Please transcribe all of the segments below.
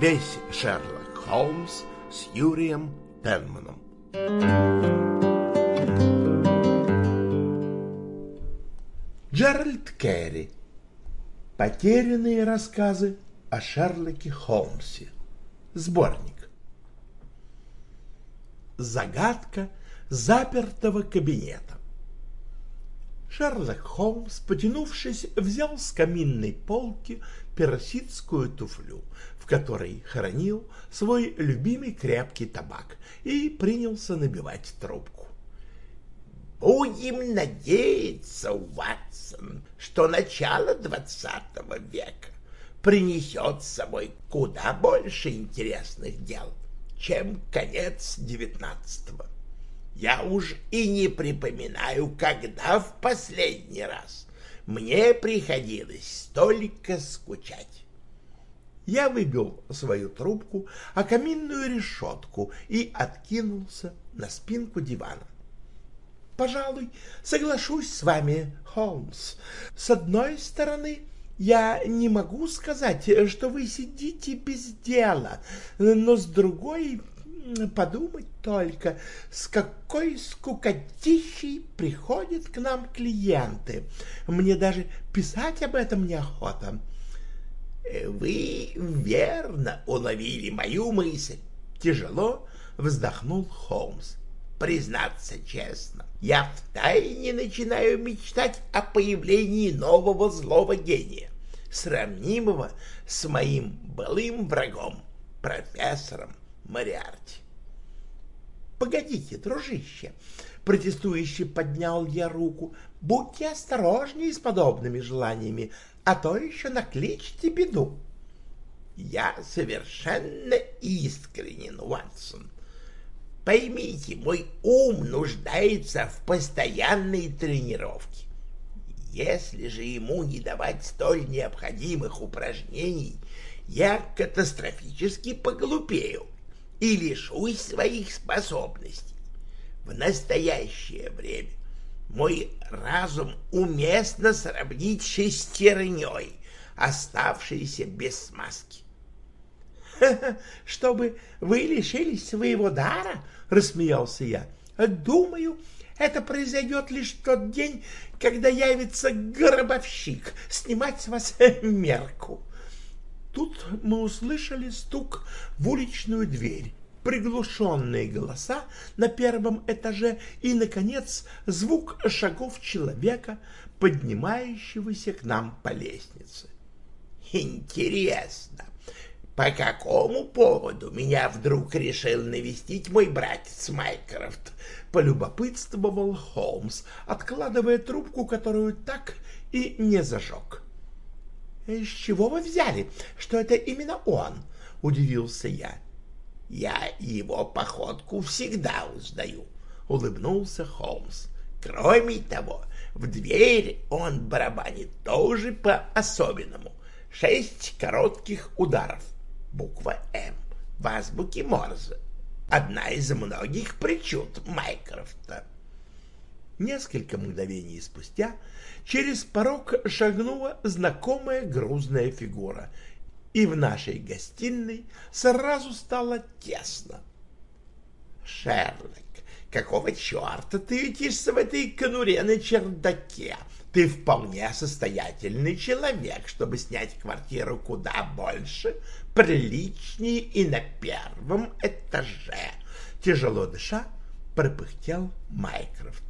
Весь Шерлок Холмс с Юрием Пенманом. Джеральд Керри. Потерянные рассказы о Шерлоке Холмсе. Сборник. Загадка запертого кабинета. Шерлок Холмс, потянувшись, взял с каминной полки персидскую туфлю, в которой хранил свой любимый крепкий табак, и принялся набивать трубку. Будем надеяться, Ватсон, что начало двадцатого века принесет с собой куда больше интересных дел, чем конец девятнадцатого. Я уж и не припоминаю, когда в последний раз мне приходилось столько скучать. Я выбил свою трубку о каминную решетку и откинулся на спинку дивана. Пожалуй, соглашусь с вами, Холмс. С одной стороны, я не могу сказать, что вы сидите без дела, но с другой, подумать только, с какой скукотищей приходят к нам клиенты. Мне даже писать об этом неохота. Вы верно уловили мою мысль. Тяжело вздохнул Холмс. Признаться честно, я втайне начинаю мечтать о появлении нового злого гения, сравнимого с моим былым врагом, профессором Мариарти. «Погодите, дружище!» — протестующе поднял я руку. «Будьте осторожнее с подобными желаниями, а то еще накличьте беду». «Я совершенно искренен, Ватсон», Поймите, мой ум нуждается в постоянной тренировке. Если же ему не давать столь необходимых упражнений, я катастрофически поглупею и лишусь своих способностей. В настоящее время мой разум уместно сравнить шестерней, оставшейся без смазки. чтобы вы лишились своего дара, — рассмеялся я. — Думаю, это произойдет лишь в тот день, когда явится гробовщик снимать с вас мерку. Тут мы услышали стук в уличную дверь, приглушенные голоса на первом этаже и, наконец, звук шагов человека, поднимающегося к нам по лестнице. «Интересно, по какому поводу меня вдруг решил навестить мой братец Майкрофт? Полюбопытствовал Холмс, откладывая трубку, которую так и не зажег. «С чего вы взяли, что это именно он?» — удивился я. «Я его походку всегда узнаю», — улыбнулся Холмс. «Кроме того, в дверь он барабанит тоже по-особенному. Шесть коротких ударов буква «М» в азбуке Морзе. Одна из многих причуд Майкрофта. Несколько мгновений спустя через порог шагнула знакомая грузная фигура, и в нашей гостиной сразу стало тесно. «Шерлок, какого черта ты ютишься в этой конуре на чердаке?» Ты вполне состоятельный человек, чтобы снять квартиру куда больше, приличнее и на первом этаже. Тяжело дыша, пропыхтел Майкрофт.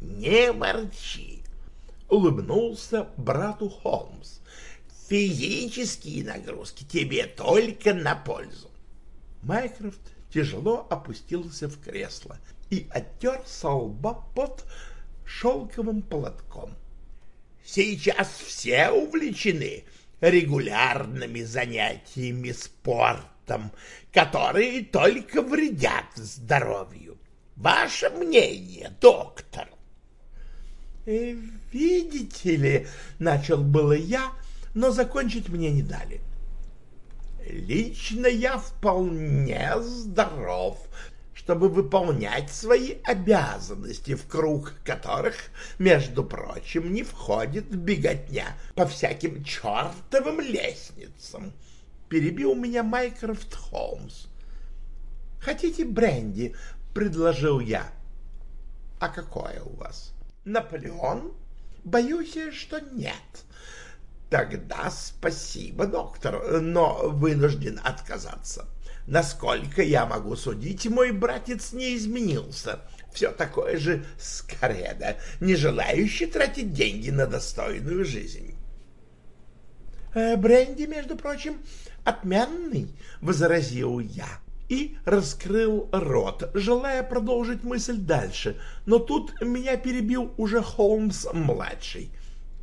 Не ворчи, улыбнулся брату Холмс. Физические нагрузки тебе только на пользу. Майкрофт тяжело опустился в кресло и оттер со под шелковым платком. Сейчас все увлечены регулярными занятиями спортом, которые только вредят здоровью. Ваше мнение, доктор? Э, «Видите ли, — начал было я, но закончить мне не дали. Лично я вполне здоров, чтобы выполнять свои обязанности, в круг которых, между прочим, не входит беготня по всяким чертовым лестницам. — перебил меня Майкрофт Холмс. «Хотите бренди?» — предложил я. «А какое у вас? Наполеон?» «Боюсь, что нет». «Тогда спасибо, доктор, но вынужден отказаться. Насколько я могу судить, мой братец не изменился. Все такое же скоредо, не желающий тратить деньги на достойную жизнь». «Э, «Бренди, между прочим, отменный», — возразил я и раскрыл рот, желая продолжить мысль дальше, но тут меня перебил уже Холмс-младший.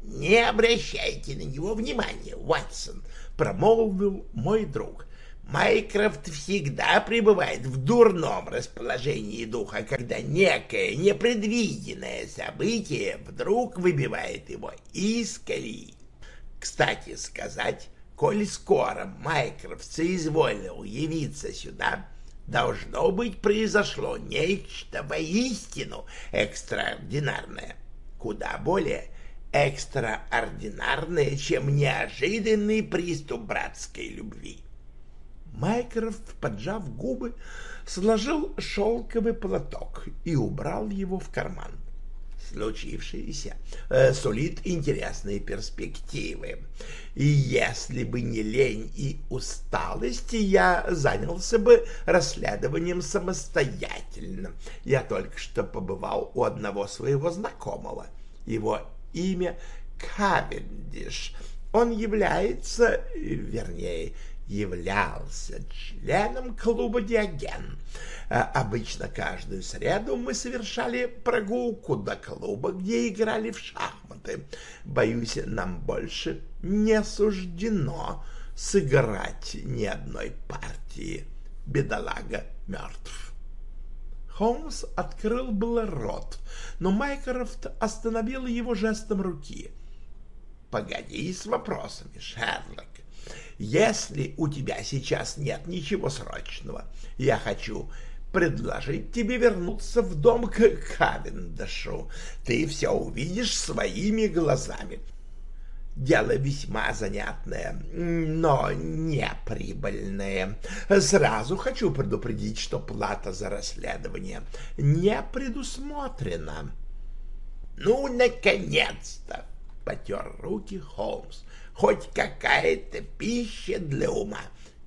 «Не обращайте на него внимания, Ватсон», — промолвил мой друг. «Майкрофт всегда пребывает в дурном расположении духа, когда некое непредвиденное событие вдруг выбивает его из колеи. Кстати сказать, коль скоро Майкрофт соизволил явиться сюда, должно быть, произошло нечто воистину экстраординарное, куда более экстраординарное, чем неожиданный приступ братской любви. Майкрофт, поджав губы, сложил шелковый платок и убрал его в карман случившееся э, сулит интересные перспективы. И если бы не лень и усталость, я занялся бы расследованием самостоятельно. Я только что побывал у одного своего знакомого. Его имя Кавендиш. Он является, вернее, являлся членом клуба «Диоген». А обычно каждую среду мы совершали прогулку до клуба, где играли в шахматы. Боюсь, нам больше не суждено сыграть ни одной партии. Бедолага мертв. Холмс открыл было рот, но Майкрофт остановил его жестом руки. «Погоди с вопросами, Шерлок. Если у тебя сейчас нет ничего срочного, я хочу предложить тебе вернуться в дом к Кавендашу. Ты все увидишь своими глазами. Дело весьма занятное, но неприбыльное. Сразу хочу предупредить, что плата за расследование не предусмотрена. — Ну, наконец-то! — потер руки Холмс хоть какая-то пища для ума.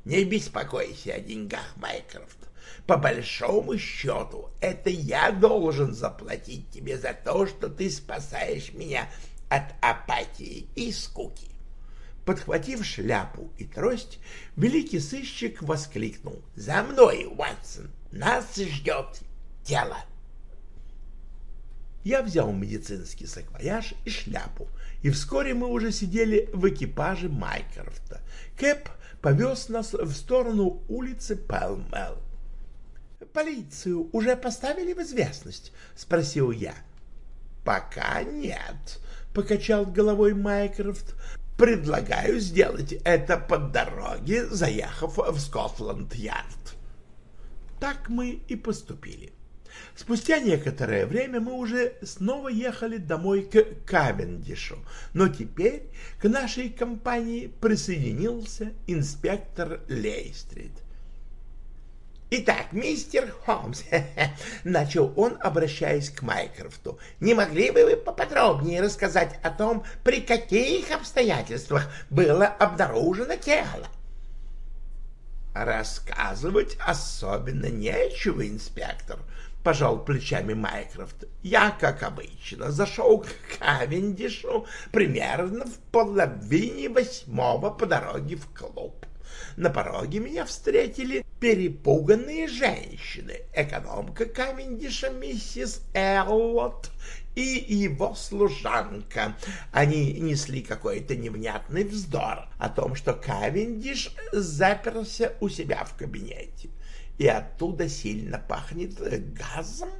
Не беспокойся о деньгах, Майкрофт. По большому счету, это я должен заплатить тебе за то, что ты спасаешь меня от апатии и скуки. Подхватив шляпу и трость, великий сыщик воскликнул. «За мной, Уатсон! Нас ждет дело!» Я взял медицинский саквояж и шляпу, и вскоре мы уже сидели в экипаже Майкрофта. Кэп повез нас в сторону улицы Пэлмэл. «Полицию уже поставили в известность?» — спросил я. «Пока нет», — покачал головой Майкрофт. «Предлагаю сделать это по дороге, заехав в Скотланд-Ярд». Так мы и поступили. Спустя некоторое время мы уже снова ехали домой к Кавендишу, но теперь к нашей компании присоединился инспектор Лейстрит. «Итак, мистер Холмс», — начал он, обращаясь к Майкрофту, — «не могли бы вы поподробнее рассказать о том, при каких обстоятельствах было обнаружено тело?» «Рассказывать особенно нечего, инспектор», пожал плечами Майкрофт. Я, как обычно, зашел к Кавендишу примерно в половине восьмого по дороге в клуб. На пороге меня встретили перепуганные женщины, экономка Кавендиша миссис Эллот и его служанка. Они несли какой-то невнятный вздор о том, что Кавендиш заперся у себя в кабинете и оттуда сильно пахнет э, газом.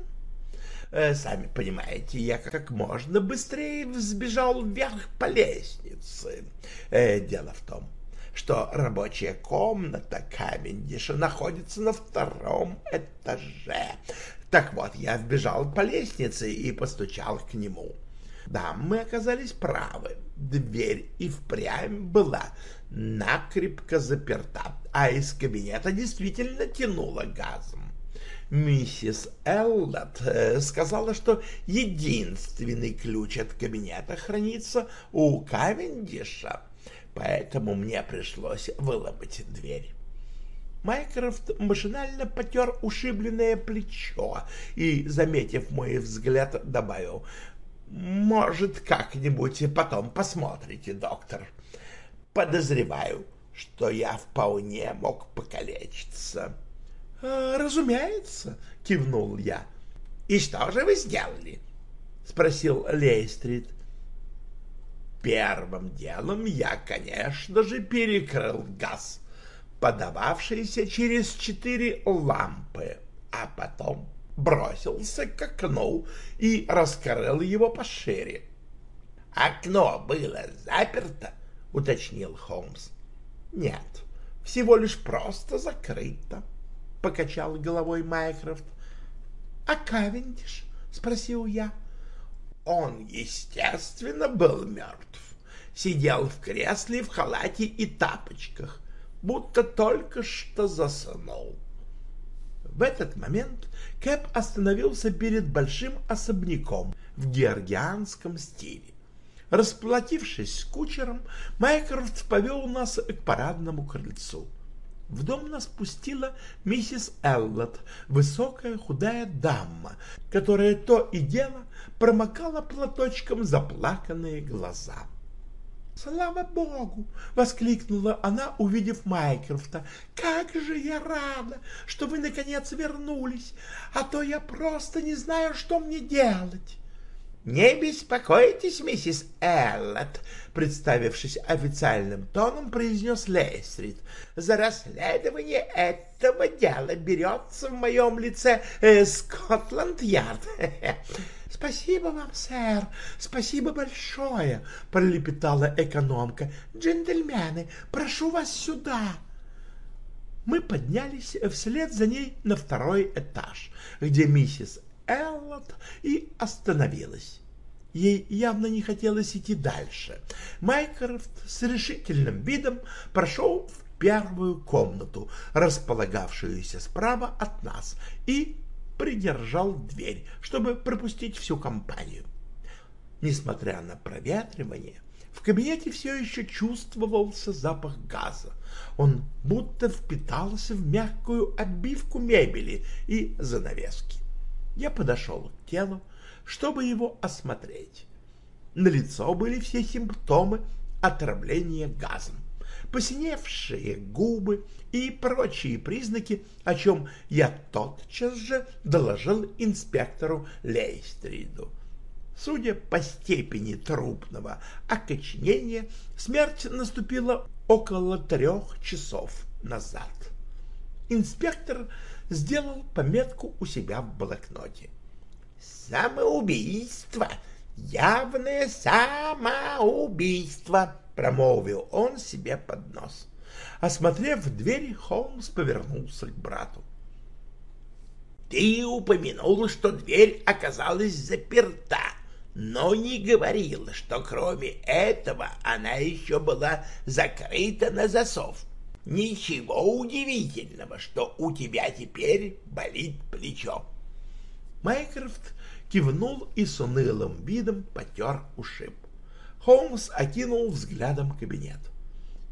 Э, сами понимаете, я как можно быстрее взбежал вверх по лестнице. Э, дело в том, что рабочая комната Кавендиша находится на втором этаже. Так вот, я вбежал по лестнице и постучал к нему. Да, мы оказались правы. Дверь и впрямь была накрепко заперта, а из кабинета действительно тянуло газом. Миссис Эллот э, сказала, что единственный ключ от кабинета хранится у Кавендиша, поэтому мне пришлось выломать дверь. Майкрофт машинально потер ушибленное плечо и, заметив мой взгляд, добавил, «Может, как-нибудь потом посмотрите, доктор. Подозреваю, что я вполне мог покалечиться». «А, «Разумеется», — кивнул я. «И что же вы сделали?» — спросил Лейстрид. «Первым делом я, конечно же, перекрыл газ» подававшийся через четыре лампы, а потом бросился к окну и раскрыл его пошире. «Окно было заперто?» — уточнил Холмс. «Нет, всего лишь просто закрыто», — покачал головой Майкрофт. «А Кавендиш?» — спросил я. Он, естественно, был мертв. Сидел в кресле в халате и тапочках, будто только что заснул. В этот момент Кэп остановился перед большим особняком в георгианском стиле. Расплатившись с кучером, Майкрофт повел нас к парадному крыльцу. В дом нас пустила миссис Эллот, высокая худая дама, которая то и дело промокала платочком заплаканные глаза. «Слава Богу!» — воскликнула она, увидев Майкрофта. «Как же я рада, что вы, наконец, вернулись, а то я просто не знаю, что мне делать!» «Не беспокойтесь, миссис Эллот», — представившись официальным тоном, произнес Лейстрид. «За расследование этого дела берется в моем лице э, Скотланд-Ярд. «Спасибо вам, сэр, спасибо большое!» — пролепетала экономка. «Джентльмены, прошу вас сюда!» Мы поднялись вслед за ней на второй этаж, где миссис Эллот и остановилась. Ей явно не хотелось идти дальше. Майкрофт с решительным видом прошел в первую комнату, располагавшуюся справа от нас, и придержал дверь, чтобы пропустить всю компанию. Несмотря на проветривание, в кабинете все еще чувствовался запах газа. Он будто впитался в мягкую обивку мебели и занавески. Я подошел к телу, чтобы его осмотреть. На лицо были все симптомы отравления газом посиневшие губы и прочие признаки, о чем я тотчас же доложил инспектору Лейстриду. Судя по степени трупного окоченения, смерть наступила около трех часов назад. Инспектор сделал пометку у себя в блокноте. «Самоубийство! Явное самоубийство!» промолвил он себе под нос. Осмотрев дверь, Холмс повернулся к брату. «Ты упомянул, что дверь оказалась заперта, но не говорил, что кроме этого она еще была закрыта на засов. Ничего удивительного, что у тебя теперь болит плечо». Майкрофт кивнул и с унылым видом потер ушиб. Холмс окинул взглядом кабинет.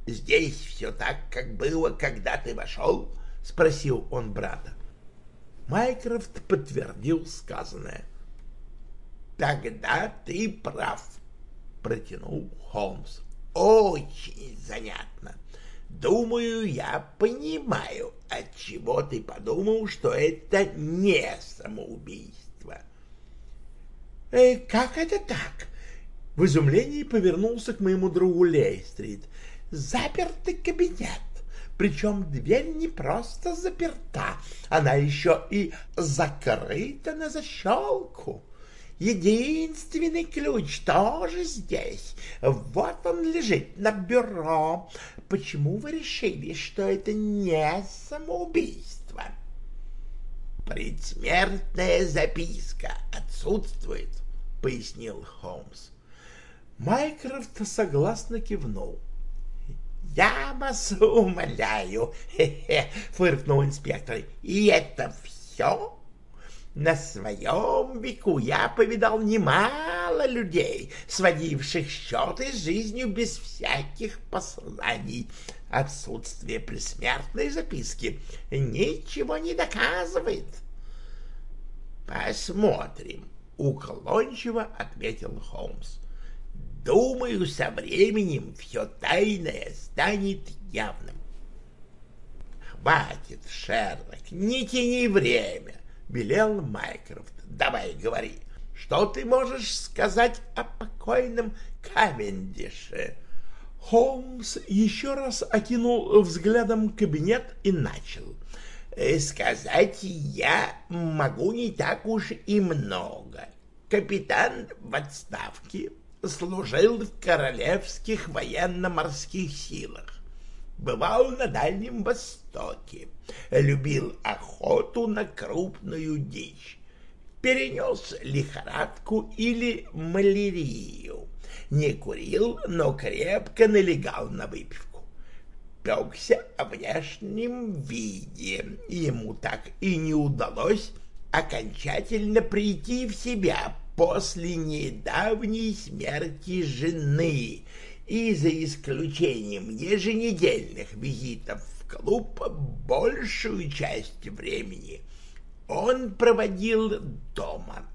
«Здесь все так, как было, когда ты вошел?» — спросил он брата. Майкрофт подтвердил сказанное. «Тогда ты прав», — протянул Холмс. «Очень занятно. Думаю, я понимаю, от чего ты подумал, что это не самоубийство». «Э, «Как это так?» В изумлении повернулся к моему другу Лейстрид. «Запертый кабинет!» Причем дверь не просто заперта, она еще и закрыта на защелку. Единственный ключ тоже здесь. Вот он лежит на бюро. Почему вы решили, что это не самоубийство? Предсмертная записка отсутствует, пояснил Холмс. Майкрофт согласно кивнул. «Я вас умоляю!» — фыркнул инспектор. «И это все?» На своем веку я повидал немало людей, сводивших счеты с жизнью без всяких посланий. Отсутствие присмертной записки ничего не доказывает. Посмотрим, уклончиво ответил Холмс. Думаю, со временем все тайное станет явным. Хватит, Шерлок, не тяни время. — велел Майкрофт. «Давай, говори, что ты можешь сказать о покойном Кавендише?» Холмс еще раз окинул взглядом кабинет и начал. «Э, «Сказать я могу не так уж и много. Капитан в отставке служил в королевских военно-морских силах бывал на Дальнем Востоке, любил охоту на крупную дичь, перенес лихорадку или малярию, не курил, но крепко налегал на выпивку. Пекся о внешнем виде, ему так и не удалось окончательно прийти в себя после недавней смерти жены — и за исключением еженедельных визитов в клуб большую часть времени он проводил дома.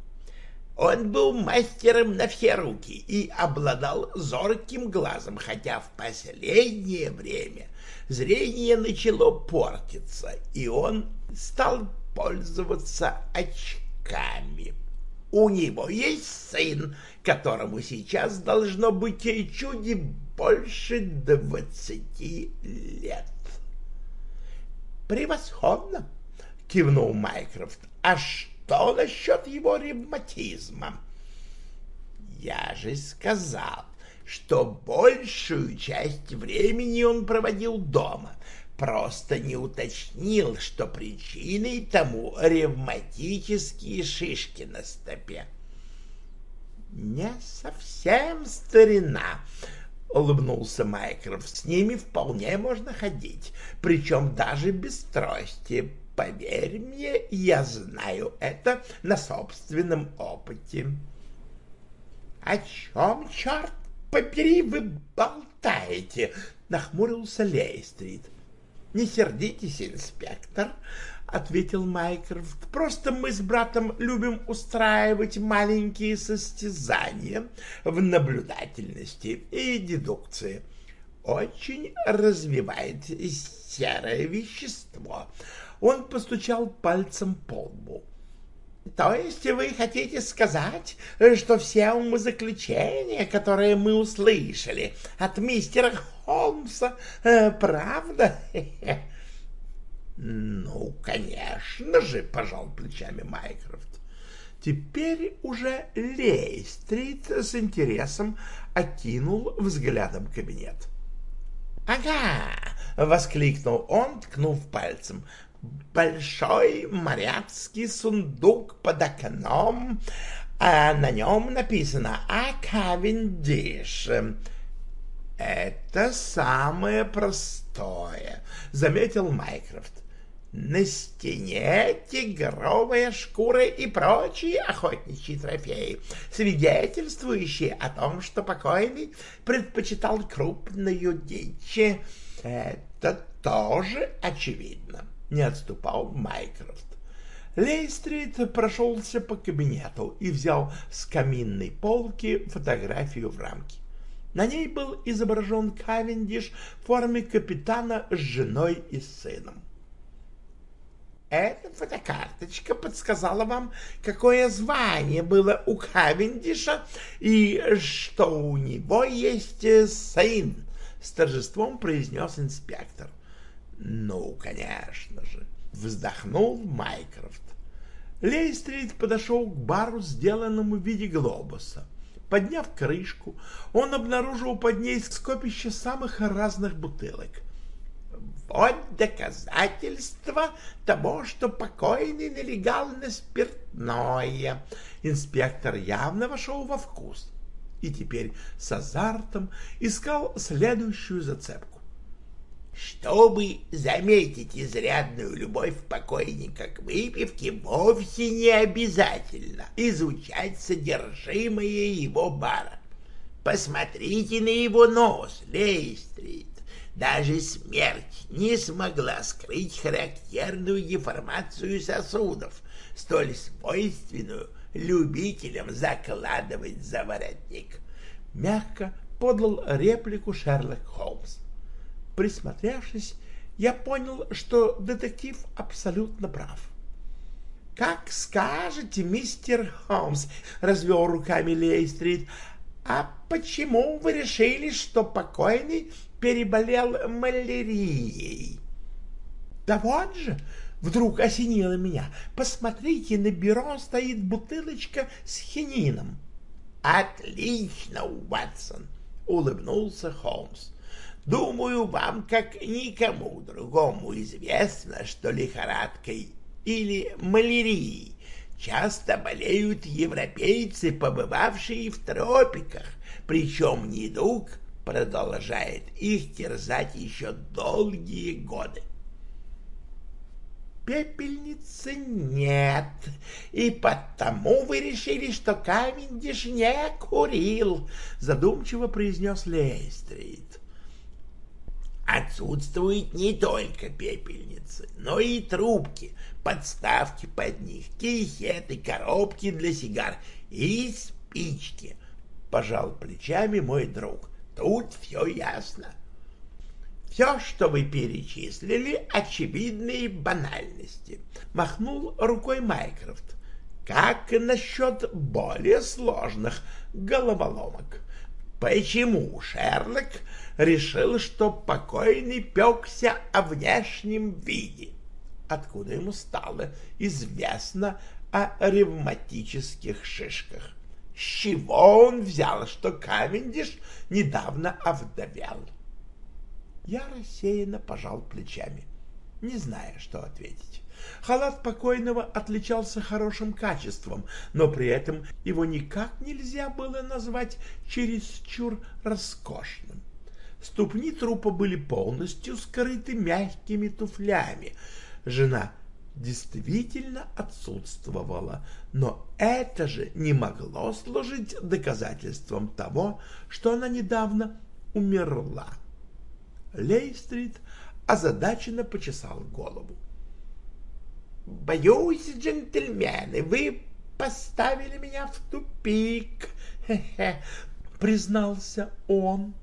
Он был мастером на все руки и обладал зорким глазом, хотя в последнее время зрение начало портиться, и он стал пользоваться очками. У него есть сын, которому сейчас должно быть чуть больше двадцати лет. «Превосходно!» — кивнул Майкрофт. «А что насчет его ревматизма?» «Я же сказал, что большую часть времени он проводил дома, просто не уточнил, что причиной тому ревматические шишки на стопе. «Не совсем старина», — улыбнулся Майкроф. «С ними вполне можно ходить, причем даже без трости. Поверь мне, я знаю это на собственном опыте». «О чем, черт побери, вы болтаете?» — нахмурился Лейстрит. «Не сердитесь, инспектор», — ответил Майкрофт. «Просто мы с братом любим устраивать маленькие состязания в наблюдательности и дедукции. Очень развивает серое вещество». Он постучал пальцем по лбу. То есть вы хотите сказать, что все умозаключения, которые мы услышали от мистера Холмса, э, правда? Ну, конечно же, пожал плечами Майкрофт. Теперь уже Лейстрит с интересом окинул взглядом кабинет. «Ага!» — воскликнул он, ткнув пальцем большой моряцкий сундук под окном, а на нем написано «А Кавендиш». «Это самое простое», — заметил Майкрофт. «На стене тигровая шкура и прочие охотничьи трофеи, свидетельствующие о том, что покойный предпочитал крупную дичь. Это тоже очевидно не отступал Майкрофт. Лейстрит прошелся по кабинету и взял с каминной полки фотографию в рамке. На ней был изображен Кавендиш в форме капитана с женой и сыном. Эта фотокарточка подсказала вам, какое звание было у Кавендиша и что у него есть сын, — с торжеством произнес инспектор. Ну, конечно же, вздохнул Майкрофт. Лейстрит подошел к бару, сделанному в виде глобуса. Подняв крышку, он обнаружил под ней скопище самых разных бутылок. Вот доказательство того, что покойный налегал на спиртное. Инспектор явно вошел во вкус и теперь с азартом искал следующую зацепку. Чтобы заметить изрядную любовь покойника к выпивке, вовсе не обязательно изучать содержимое его бара. Посмотрите на его нос, Лейстрит. Даже смерть не смогла скрыть характерную деформацию сосудов, столь свойственную любителям закладывать за воротник. Мягко подал реплику Шерлок Холмс. Присмотревшись, я понял, что детектив абсолютно прав. «Как скажете, мистер Холмс», — развел руками Лейстрит, — «а почему вы решили, что покойный переболел малярией. Да вот же, вдруг осенило меня, посмотрите, на бюро стоит бутылочка с хинином. Отлично, Уатсон, улыбнулся Холмс. Думаю, вам, как никому другому, известно, что лихорадкой или малярией часто болеют европейцы, побывавшие в тропиках, причем недуг продолжает их терзать еще долгие годы. Пепельницы нет, и потому вы решили, что Кавендиш не курил, задумчиво произнес Лейстрит. Отсутствуют не только пепельницы, но и трубки, подставки под них, кейсеты, коробки для сигар и спички, пожал плечами мой друг. Тут все ясно. Все, что вы перечислили, очевидные банальности. Махнул рукой Майкрофт. Как насчет более сложных головоломок? Почему Шерлок решил, что покойный пекся о внешнем виде? Откуда ему стало известно о ревматических шишках? С чего он взял, что Кавендиш недавно овдовел? Я рассеянно пожал плечами, не зная, что ответить. Халат покойного отличался хорошим качеством, но при этом его никак нельзя было назвать чересчур роскошным. Ступни трупа были полностью скрыты мягкими туфлями. Жена действительно отсутствовала, но это же не могло служить доказательством того, что она недавно умерла. Лейстрит озадаченно почесал голову. «Боюсь, джентльмены, вы поставили меня в тупик», — признался он.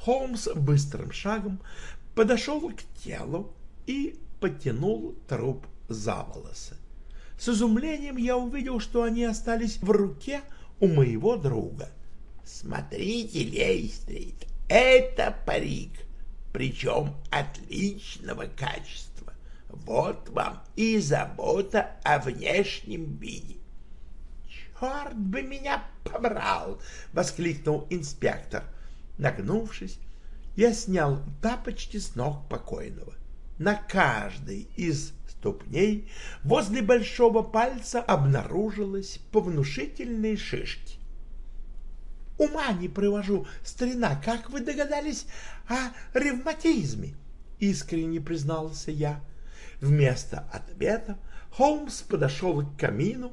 Холмс быстрым шагом подошел к телу и потянул труп за волосы. С изумлением я увидел, что они остались в руке у моего друга. «Смотрите, Лейстрит, это парик, причем отличного качества. Вот вам и забота о внешнем виде». «Черт бы меня побрал!» — воскликнул инспектор. Нагнувшись, я снял тапочки с ног покойного. На каждой из ступней возле большого пальца обнаружилась по внушительной шишке. «Ума не привожу, старина, как вы догадались о ревматизме?» — искренне признался я. Вместо ответа Холмс подошел к камину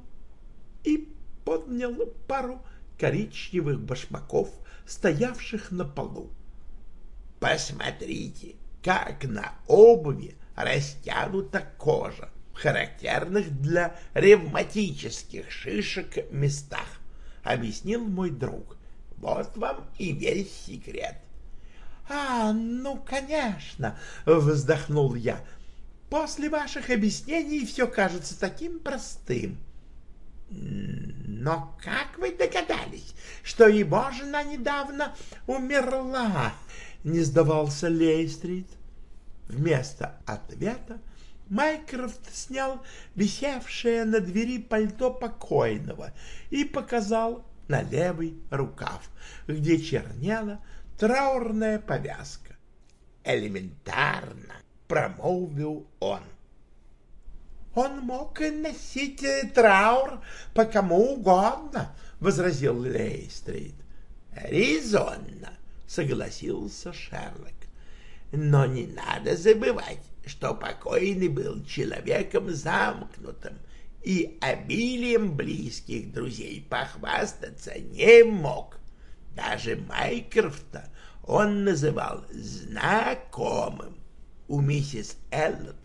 и поднял пару коричневых башмаков, стоявших на полу. «Посмотрите, как на обуви растянута кожа в характерных для ревматических шишек местах, объяснил мой друг. Вот вам и весь секрет. — А, ну, конечно, — вздохнул я. — После ваших объяснений все кажется таким простым. — Но как вы догадались, что его жена недавно умерла? — не сдавался Лейстрит. — Вместо ответа Майкрофт снял висевшее на двери пальто покойного и показал на левый рукав, где чернела траурная повязка. «Элементарно!» — промолвил он. Он мог носить траур по кому угодно, — возразил Лейстрит. Резонно, — согласился Шерлок. Но не надо забывать, что покойный был человеком замкнутым и обилием близких друзей похвастаться не мог. Даже Майкрофта он называл знакомым. У миссис Эллот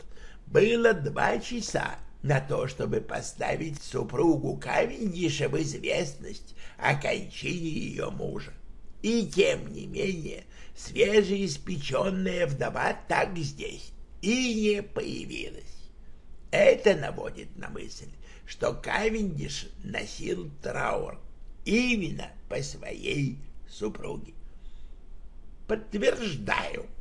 было два часа на то, чтобы поставить супругу Кавендиша в известность о кончине ее мужа. И тем не менее свежеиспеченная вдова так здесь и не появилась. Это наводит на мысль, что Кавендиш носил траур именно по своей супруге. «Подтверждаю», —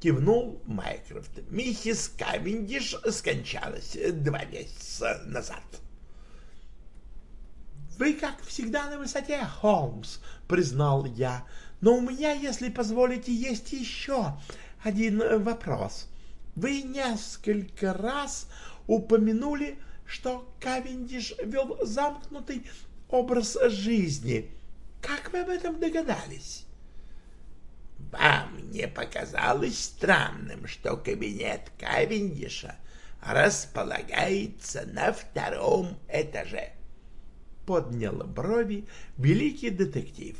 кивнул Майкрофт. «Миссис Кавендиш скончалась два месяца назад». «Вы, как всегда, на высоте, Холмс», — признал я. «Но у меня, если позволите, есть еще один вопрос. Вы несколько раз упомянули, что Кавендиш вел замкнутый образ жизни. Как вы об этом догадались?» Вам не показалось странным, что кабинет Кавендиша располагается на втором этаже? Поднял брови великий детектив.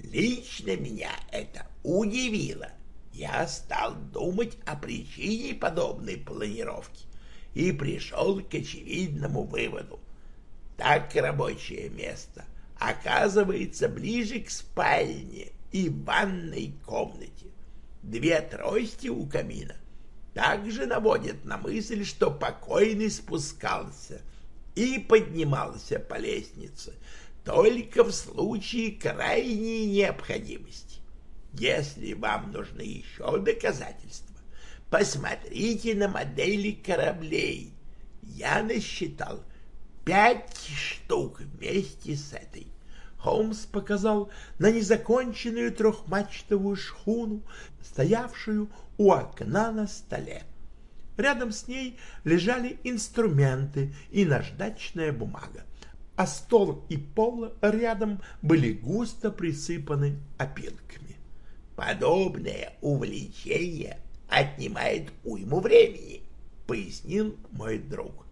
Лично меня это удивило. Я стал думать о причине подобной планировки и пришел к очевидному выводу. Так рабочее место оказывается ближе к спальне, и ванной комнате. Две трости у камина также наводят на мысль, что покойный спускался и поднимался по лестнице только в случае крайней необходимости. Если вам нужны еще доказательства, посмотрите на модели кораблей. Я насчитал пять штук вместе с этой. Холмс показал на незаконченную трехмачтовую шхуну, стоявшую у окна на столе. Рядом с ней лежали инструменты и наждачная бумага, а стол и пол рядом были густо присыпаны опилками. «Подобное увлечение отнимает уйму времени», — пояснил мой друг.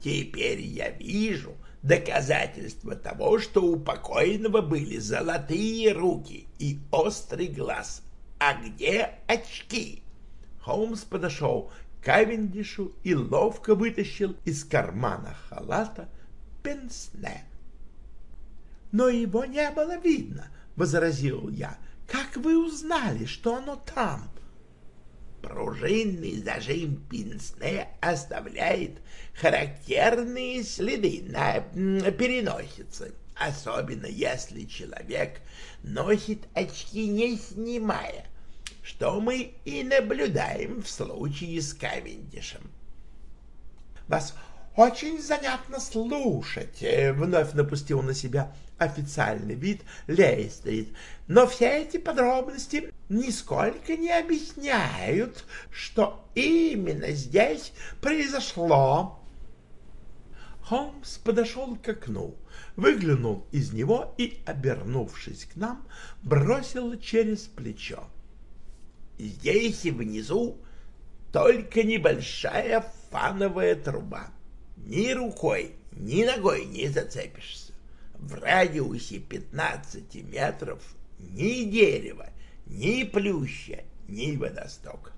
«Теперь я вижу, доказательство того, что у покойного были золотые руки и острый глаз. А где очки? Холмс подошел к Кавендишу и ловко вытащил из кармана халата пенсне. «Но его не было видно», — возразил я. «Как вы узнали, что оно там?» Пружинный зажим пинсне оставляет характерные следы на переносице, особенно если человек носит очки не снимая, что мы и наблюдаем в случае с Кавендишем. Вас очень занятно слушать, — вновь напустил на себя официальный вид Лейстрит, но все эти подробности нисколько не объясняют, что именно здесь произошло. Холмс подошел к окну, выглянул из него и, обернувшись к нам, бросил через плечо. Здесь и внизу только небольшая фановая труба. Ни рукой, ни ногой не зацепишься. В радиусе 15 метров ни дерева, ни плюща, ни водостока.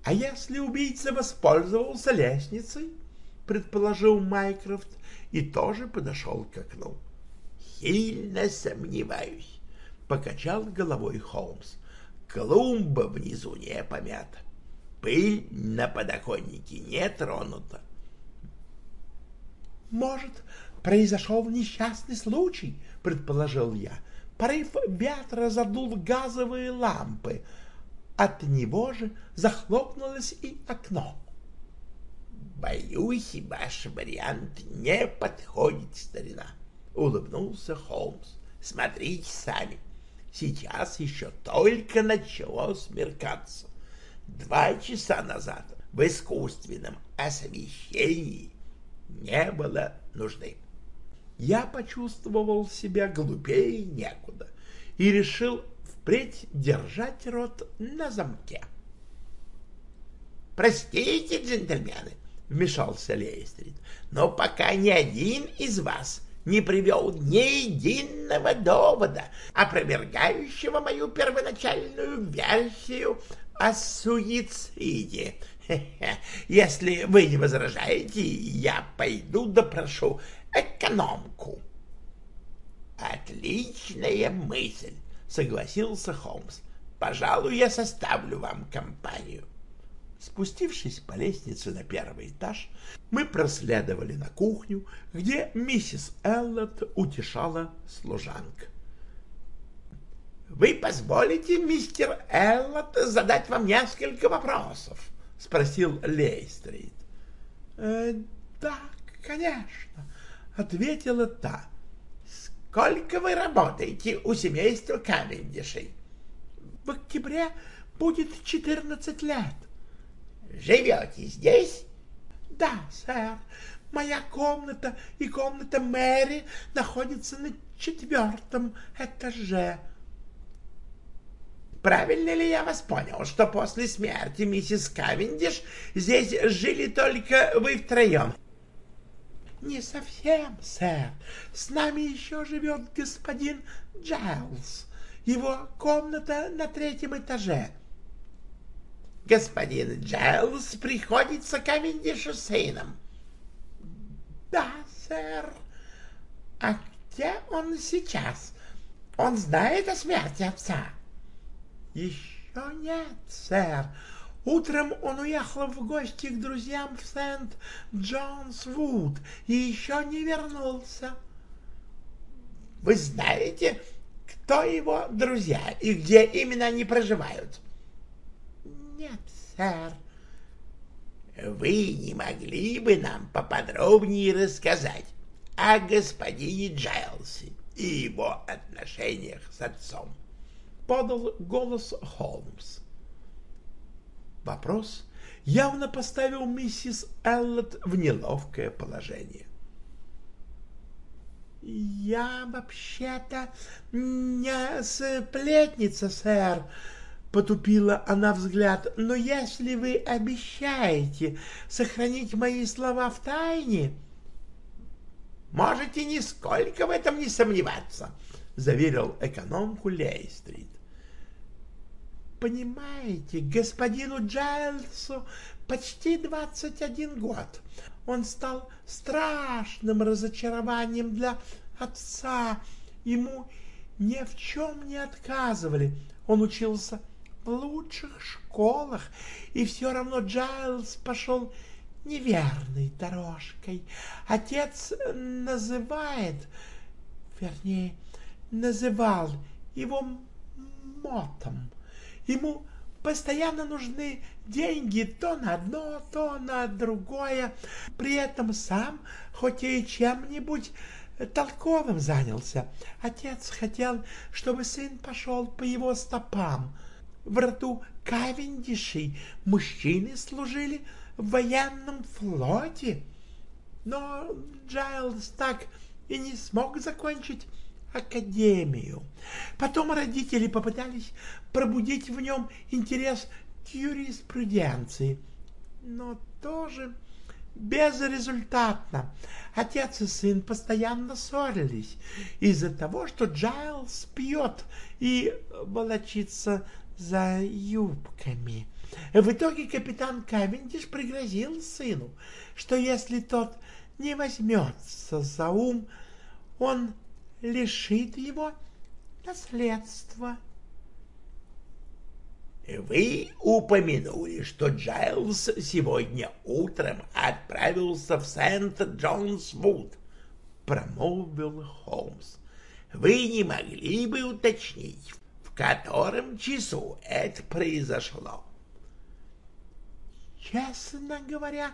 — А если убийца воспользовался лестницей? — предположил Майкрофт и тоже подошел к окну. — Сильно сомневаюсь, — покачал головой Холмс. Клумба внизу не помята. Пыль на подоконнике не тронута. «Может, произошел несчастный случай?» — предположил я. Порыв ветра задул газовые лампы. От него же захлопнулось и окно. «Боюсь, ваш вариант не подходит, старина», — улыбнулся Холмс. «Смотрите сами. Сейчас еще только начало смеркаться. Два часа назад в искусственном освещении не было нужды. Я почувствовал себя глупее некуда и решил впредь держать рот на замке. «Простите, джентльмены», — вмешался Лейстрид, — «но пока ни один из вас не привел ни единого довода, опровергающего мою первоначальную версию о суициде. Если вы не возражаете, я пойду допрошу экономку. Отличная мысль, согласился Холмс. Пожалуй, я составлю вам компанию. Спустившись по лестнице на первый этаж, мы проследовали на кухню, где миссис Эллот утешала служанок. «Вы позволите, мистер Эллот, задать вам несколько вопросов?» — спросил Лейстрит. «Э, «Да, конечно», — ответила та. «Сколько вы работаете у семейства Кавендишей?» «В октябре будет четырнадцать лет». Живете здесь? Да, сэр. Моя комната и комната Мэри находятся на четвертом этаже. Правильно ли я вас понял, что после смерти миссис Кавендиш здесь жили только вы втроем? Не совсем, сэр. С нами еще живет господин Джайлз. Его комната на третьем этаже господин Джайлз приходится Кавендишу сыном. — Да, сэр. А где он сейчас? Он знает о смерти отца? — Еще нет, сэр. Утром он уехал в гости к друзьям в Сент-Джонс-Вуд и еще не вернулся. — Вы знаете, кто его друзья и где именно они проживают? — нет, сэр. Вы не могли бы нам поподробнее рассказать о господине Джайлсе и его отношениях с отцом? Подал голос Холмс. Вопрос явно поставил миссис Эллот в неловкое положение. «Я вообще-то не сплетница, сэр», Потупила она взгляд. «Но если вы обещаете сохранить мои слова в тайне...» «Можете нисколько в этом не сомневаться», — заверил экономку Лейстрит. «Понимаете, господину Джайлсу почти двадцать один год. Он стал страшным разочарованием для отца. Ему ни в чем не отказывали. Он учился в лучших школах, и все равно Джайлз пошел неверной дорожкой. Отец называет, вернее, называл его мотом. Ему постоянно нужны деньги то на одно, то на другое. При этом сам, хоть и чем-нибудь толковым занялся, отец хотел, чтобы сын пошел по его стопам — в роду Кавендишей мужчины служили в военном флоте. Но Джайлз так и не смог закончить академию. Потом родители попытались пробудить в нем интерес к юриспруденции, но тоже безрезультатно. Отец и сын постоянно ссорились из-за того, что Джайлз пьет и волочится за юбками. В итоге капитан Кавендиш пригрозил сыну, что если тот не возьмется за ум, он лишит его наследства. Вы упомянули, что Джайлз сегодня утром отправился в Сент-Джонс-Вуд, промолвил Холмс. Вы не могли бы уточнить, котором часу это произошло? Честно говоря,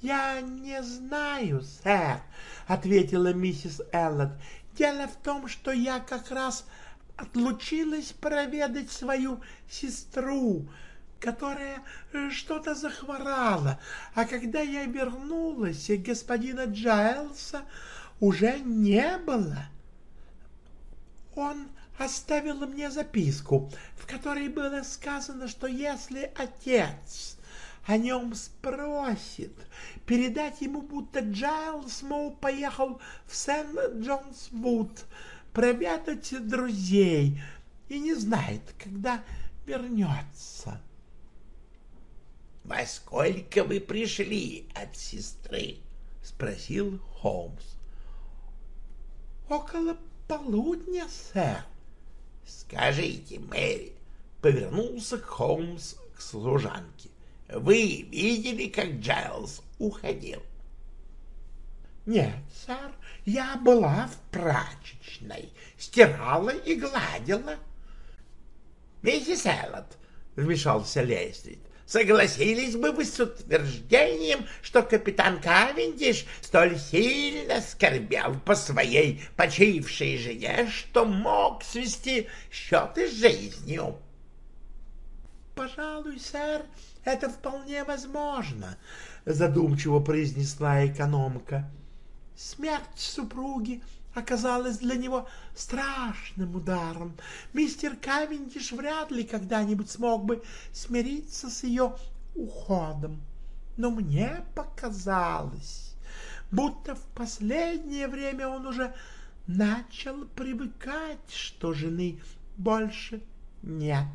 я не знаю, сэр, ответила миссис Эллот. Дело в том, что я как раз отлучилась проведать свою сестру, которая э, что-то захворала, а когда я вернулась, господина Джайлса уже не было. Он оставил мне записку, в которой было сказано, что если отец о нем спросит, передать ему, будто Джайлс, мол, поехал в Сент-Джонс-Вуд проведать друзей и не знает, когда вернется. — Во сколько вы пришли от сестры? — спросил Холмс. — Около полудня, сэр. — Скажите, Мэри, — повернулся Холмс к служанке, — вы видели, как Джайлз уходил? — Нет, сэр, я была в прачечной, стирала и гладила. — Миссис Эллот, — вмешался Лейстрид, Согласились бы вы с утверждением, что капитан Кавендиш столь сильно скорбел по своей почившей жене, что мог свести счеты с жизнью? — Пожалуй, сэр, это вполне возможно, — задумчиво произнесла экономка. Смерть супруги оказалась для него страшным ударом. Мистер Кавендиш вряд ли когда-нибудь смог бы смириться с ее уходом. Но мне показалось, будто в последнее время он уже начал привыкать, что жены больше нет.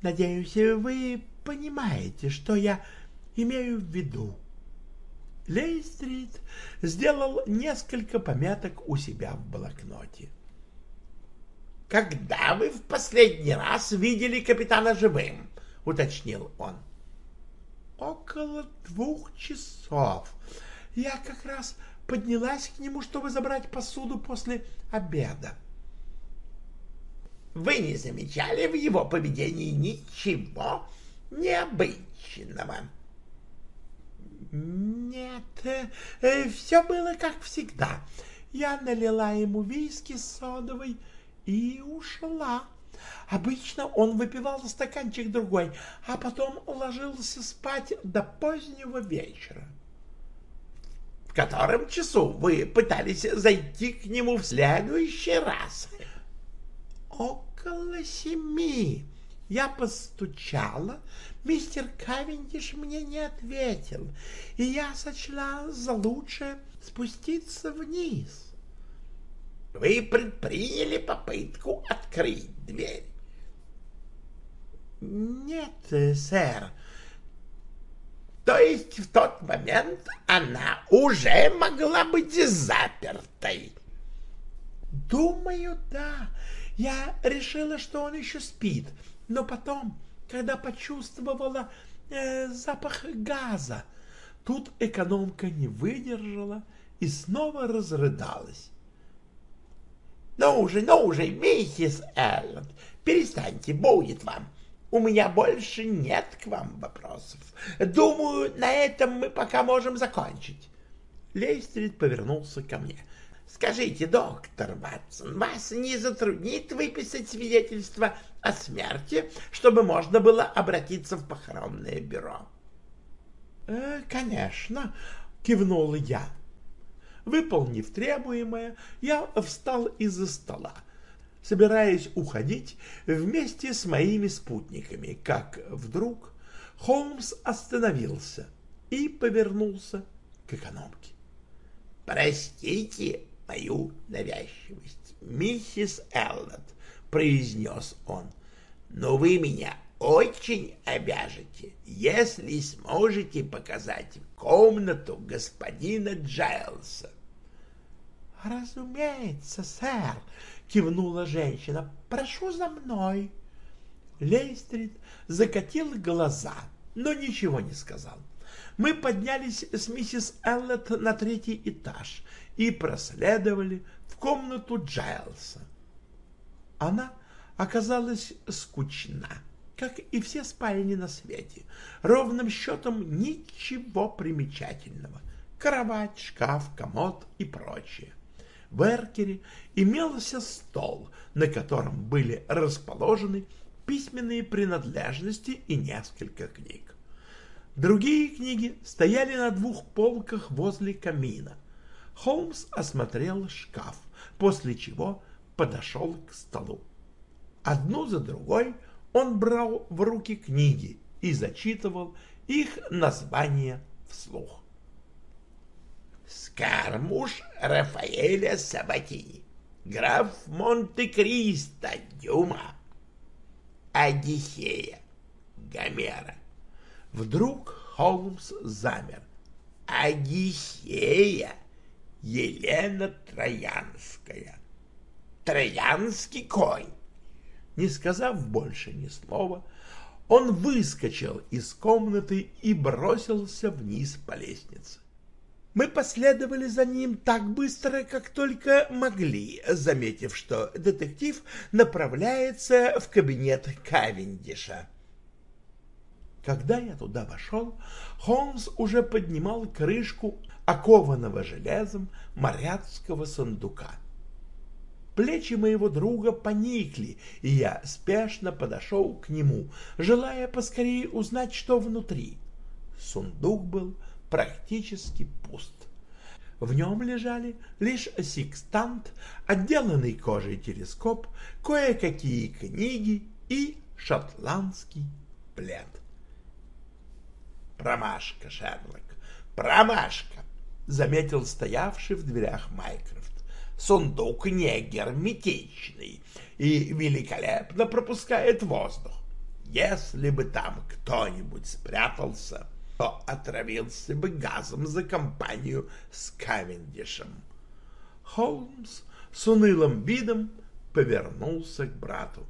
Надеюсь, вы понимаете, что я имею в виду. Лейстрит сделал несколько пометок у себя в блокноте. «Когда вы в последний раз видели капитана живым?» — уточнил он. «Около двух часов. Я как раз поднялась к нему, чтобы забрать посуду после обеда». «Вы не замечали в его поведении ничего необычного?» Нет, э, все было как всегда. Я налила ему виски содовой и ушла. Обычно он выпивал стаканчик другой, а потом ложился спать до позднего вечера. — В котором часу вы пытались зайти к нему в следующий раз? — Около семи. Я постучала, мистер Кавендиш мне не ответил, и я сочла за лучшее спуститься вниз. — Вы предприняли попытку открыть дверь? — Нет, сэр. — То есть в тот момент она уже могла быть запертой? — Думаю, да. Я решила, что он еще спит, — но потом, когда почувствовала э, запах газа, тут экономка не выдержала и снова разрыдалась. «Ну уже, ну уже, миссис Эллот, перестаньте, будет вам. У меня больше нет к вам вопросов. Думаю, на этом мы пока можем закончить». Лейстрид повернулся ко мне. Скажите, доктор Ватсон, вас не затруднит выписать свидетельство о смерти, чтобы можно было обратиться в похоронное бюро? «Э, — Конечно, — кивнул я. Выполнив требуемое, я встал из-за стола, собираясь уходить вместе с моими спутниками, как вдруг Холмс остановился и повернулся к экономке. — Простите, мою навязчивость. «Миссис Эллот», — произнес он, — «но вы меня очень обяжете, если сможете показать комнату господина Джайлса». «Разумеется, сэр», — кивнула женщина, — «прошу за мной». Лейстрид закатил глаза, но ничего не сказал. Мы поднялись с миссис Эллот на третий этаж и проследовали в комнату Джайлса. Она оказалась скучна, как и все спальни на свете, ровным счетом ничего примечательного. Кровать, шкаф, комод и прочее. В эркере имелся стол, на котором были расположены письменные принадлежности и несколько книг. Другие книги стояли на двух полках возле камина. Холмс осмотрел шкаф, после чего подошел к столу. Одну за другой он брал в руки книги и зачитывал их названия вслух. «Скармуш Рафаэля Сабатини», «Граф Монте-Кристо Дюма», «Одиссея» Гомера. Вдруг Холмс замер. «Одиссея» Елена Троянская. Троянский конь. Не сказав больше ни слова, он выскочил из комнаты и бросился вниз по лестнице. Мы последовали за ним так быстро, как только могли, заметив, что детектив направляется в кабинет Кавендиша. Когда я туда вошел, Холмс уже поднимал крышку окованного железом моряцкого сундука. Плечи моего друга поникли, и я спешно подошел к нему, желая поскорее узнать, что внутри. Сундук был практически пуст. В нем лежали лишь секстант, отделанный кожей телескоп, кое-какие книги и шотландский плед. «Промашка, Шерлок, промашка!» — заметил стоявший в дверях Майкрофт сундук не герметичный и великолепно пропускает воздух. Если бы там кто-нибудь спрятался, то отравился бы газом за компанию с Кавендишем. Холмс с унылым видом повернулся к брату.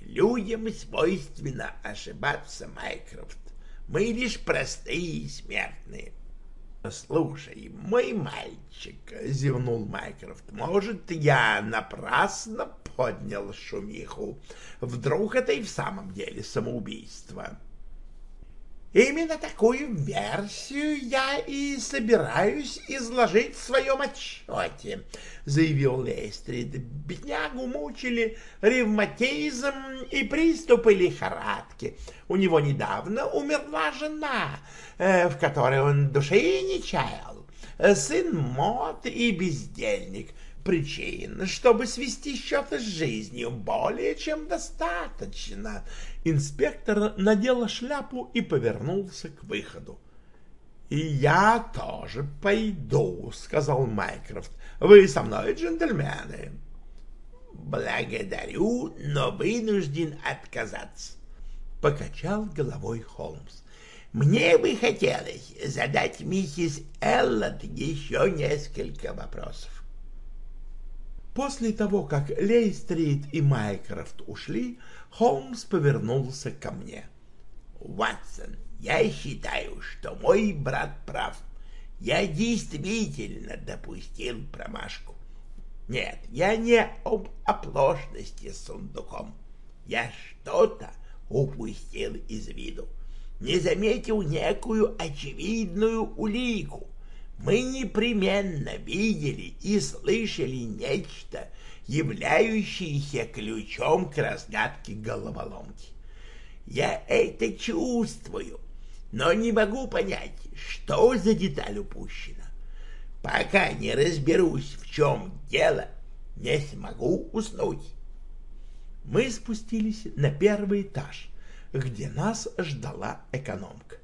«Людям свойственно ошибаться, Майкрофт. Мы лишь простые смертные. «Слушай, мой мальчик», — зевнул Майкрофт, — «может, я напрасно поднял шумиху? Вдруг это и в самом деле самоубийство?» Именно такую версию я и собираюсь изложить в своем отчете, заявил Лейстрид. Беднягу мучили ревматизм и приступы лихорадки. У него недавно умерла жена, э, в которой он души не чаял. Сын мод и бездельник причин, чтобы свести счеты с жизнью, более чем достаточно. Инспектор надел шляпу и повернулся к выходу. — И я тоже пойду, — сказал Майкрофт. — Вы со мной, джентльмены? — Благодарю, но вынужден отказаться, — покачал головой Холмс. — Мне бы хотелось задать миссис Эллот еще несколько вопросов. После того, как Лейстрит и Майкрофт ушли, Холмс повернулся ко мне. «Ватсон, я считаю, что мой брат прав. Я действительно допустил промашку. Нет, я не об оплошности с сундуком. Я что-то упустил из виду. Не заметил некую очевидную улику, мы непременно видели и слышали нечто, являющееся ключом к разгадке головоломки. Я это чувствую, но не могу понять, что за деталь упущена. Пока не разберусь, в чем дело, не смогу уснуть. Мы спустились на первый этаж, где нас ждала экономка.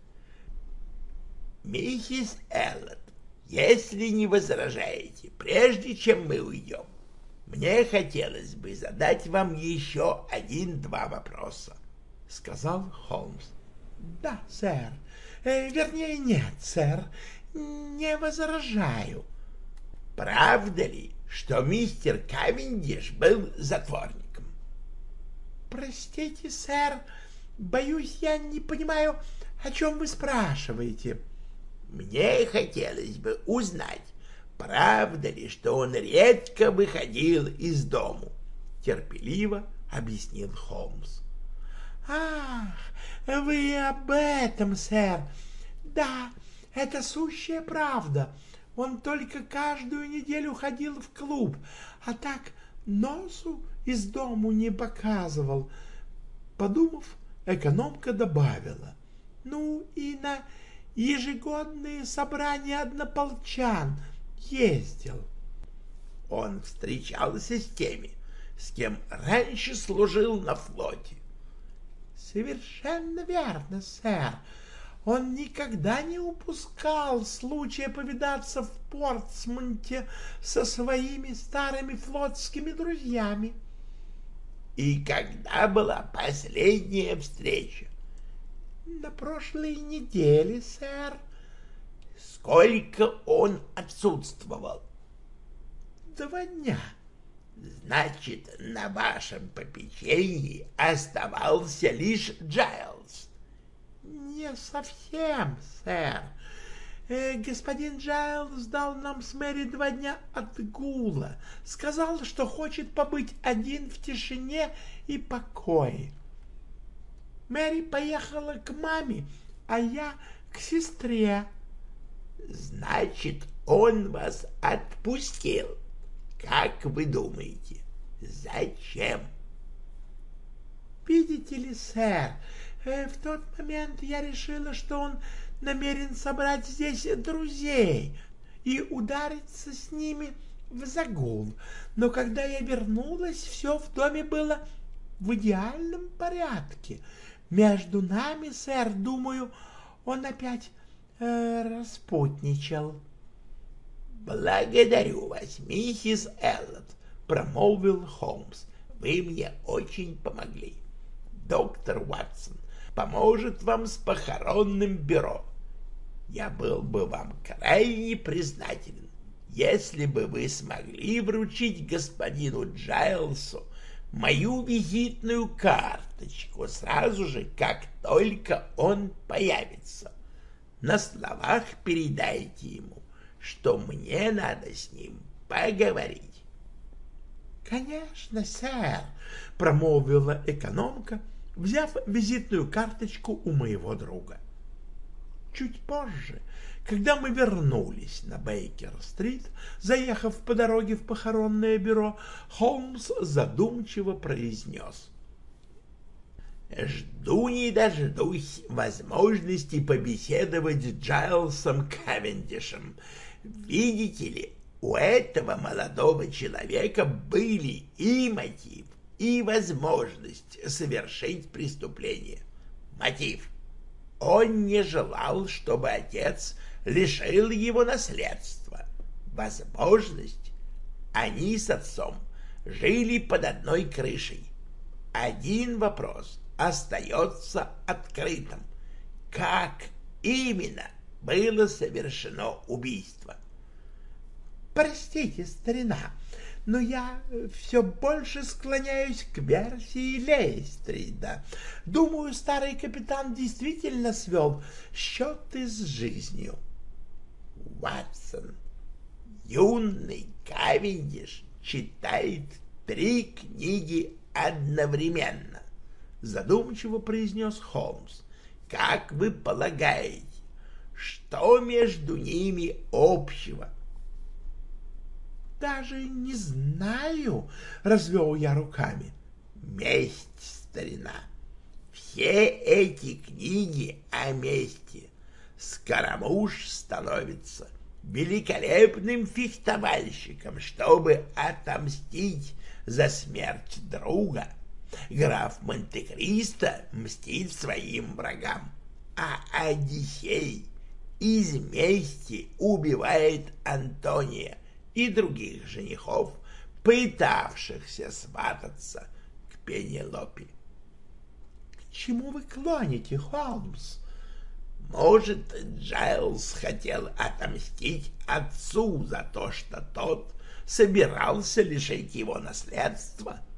«Миссис Эллот, если не возражаете, прежде чем мы уйдем, мне хотелось бы задать вам еще один-два вопроса, — сказал Холмс. — Да, сэр. Э, вернее, нет, сэр. Не возражаю. — Правда ли, что мистер Кавендиш был затворником? — Простите, сэр, боюсь, я не понимаю, о чем вы спрашиваете. — мне хотелось бы узнать, правда ли, что он редко выходил из дому, — терпеливо объяснил Холмс. — Ах, вы об этом, сэр. Да, это сущая правда. Он только каждую неделю ходил в клуб, а так носу из дому не показывал. Подумав, экономка добавила. Ну и на ежегодные собрания однополчан ездил. Он встречался с теми, с кем раньше служил на флоте. Совершенно верно, сэр. Он никогда не упускал случая повидаться в Портсмунте со своими старыми флотскими друзьями. И когда была последняя встреча? На прошлой неделе, сэр. Сколько он отсутствовал? Два дня. Значит, на вашем попечении оставался лишь Джайлз. Не совсем, сэр. Э, господин Джайлз дал нам с Мэри два дня отгула. Сказал, что хочет побыть один в тишине и покое. Мэри поехала к маме, а я к сестре. Значит, он вас отпустил. Как вы думаете, зачем? Видите ли, сэр, э, в тот момент я решила, что он намерен собрать здесь друзей и удариться с ними в загул. Но когда я вернулась, все в доме было в идеальном порядке. Между нами, сэр, думаю, он опять э, распутничал. «Благодарю вас, миссис Эллот», — промолвил Холмс. «Вы мне очень помогли. Доктор Уатсон поможет вам с похоронным бюро. Я был бы вам крайне признателен, если бы вы смогли вручить господину Джайлсу мою визитную карточку сразу же, как только он появится. На словах передайте ему, что мне надо с ним поговорить. — Конечно, сэр, — промолвила экономка, взяв визитную карточку у моего друга. Чуть позже, когда мы вернулись на Бейкер-стрит, заехав по дороге в похоронное бюро, Холмс задумчиво произнес. «Жду не дождусь возможности побеседовать с Джайлсом Кавендишем Видите ли, у этого молодого человека были и мотив, и возможность совершить преступление. Мотив. Он не желал, чтобы отец лишил его наследства. Возможность. Они с отцом жили под одной крышей. Один вопрос остается открытым. Как именно было совершено убийство. Простите, старина, но я все больше склоняюсь к версии Лейстрида. Думаю, старый капитан действительно свел счеты с жизнью. Ватсон, юный Кавендиш читает три книги одновременно, задумчиво произнес Холмс. Как вы полагаете, что между ними общего? Даже не знаю, развел я руками. Месть, старина. Все эти книги о мести. Скоромуш становится великолепным фехтовальщиком, чтобы отомстить за смерть друга. Граф Монте-Кристо мстит своим врагам, а Одиссей из мести убивает Антония и других женихов, пытавшихся свататься к Пенелопе. — К чему вы клоните, Холмс? Может, Джайлз хотел отомстить отцу за то, что тот собирался лишить его наследства? —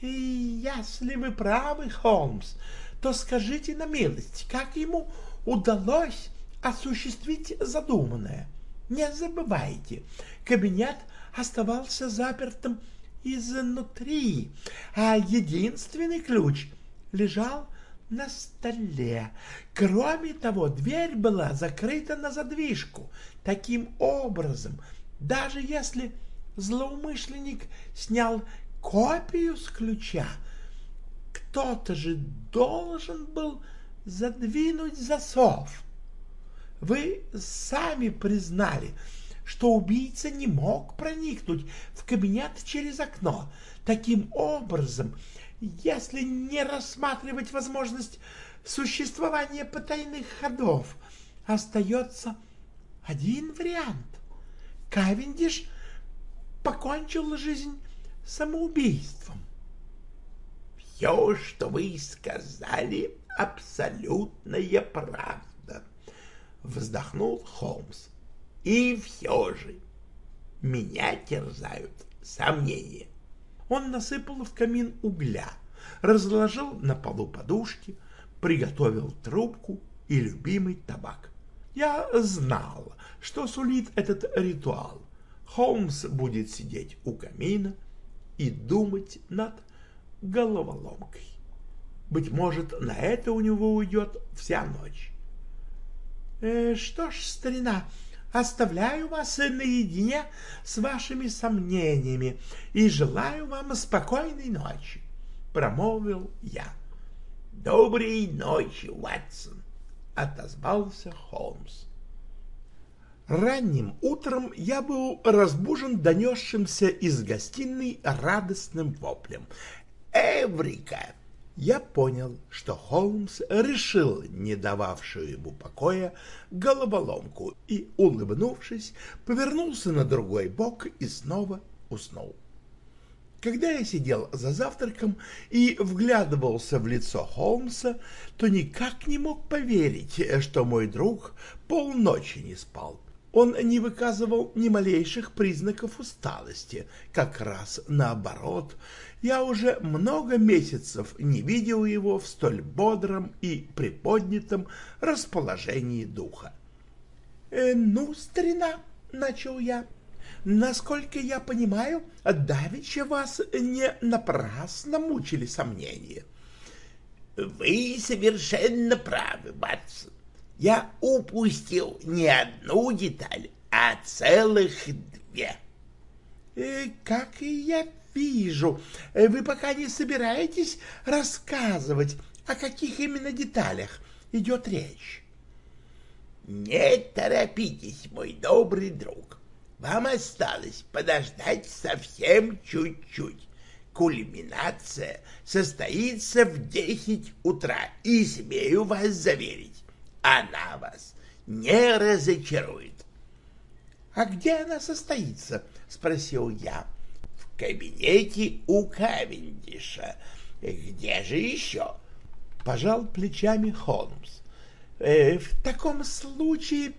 если вы правы, Холмс, то скажите на милость, как ему удалось осуществить задуманное. Не забывайте, кабинет оставался запертым изнутри, а единственный ключ лежал на столе. Кроме того, дверь была закрыта на задвижку. Таким образом, даже если злоумышленник снял копию с ключа, кто-то же должен был задвинуть засов. Вы сами признали, что убийца не мог проникнуть в кабинет через окно. Таким образом, если не рассматривать возможность существования потайных ходов, остается один вариант. Кавендиш покончил жизнь самоубийством. Все, что вы сказали, абсолютная правда, вздохнул Холмс. И все же меня терзают сомнения. Он насыпал в камин угля, разложил на полу подушки, приготовил трубку и любимый табак. Я знал, что сулит этот ритуал. Холмс будет сидеть у камина и думать над головоломкой. Быть может, на это у него уйдет вся ночь. Э, что ж, старина, оставляю вас наедине с вашими сомнениями и желаю вам спокойной ночи, — промолвил я. — Доброй ночи, Ватсон, — отозвался Холмс. Ранним утром я был разбужен донесшимся из гостиной радостным воплем. «Эврика!» Я понял, что Холмс решил не дававшую ему покоя головоломку и, улыбнувшись, повернулся на другой бок и снова уснул. Когда я сидел за завтраком и вглядывался в лицо Холмса, то никак не мог поверить, что мой друг полночи не спал. Он не выказывал ни малейших признаков усталости, как раз наоборот. Я уже много месяцев не видел его в столь бодром и приподнятом расположении духа. «Э, «Ну, старина», — начал я, — «насколько я понимаю, давеча вас не напрасно мучили сомнения». «Вы совершенно правы, Батсон я упустил не одну деталь, а целых две. Э, — Как и я вижу, вы пока не собираетесь рассказывать, о каких именно деталях идет речь. — Не торопитесь, мой добрый друг. Вам осталось подождать совсем чуть-чуть. Кульминация состоится в десять утра, и смею вас заверить, она вас не разочарует. — А где она состоится? — спросил я. — кабинете у Кавендиша. Где же еще? — пожал плечами Холмс. «Э, — В таком случае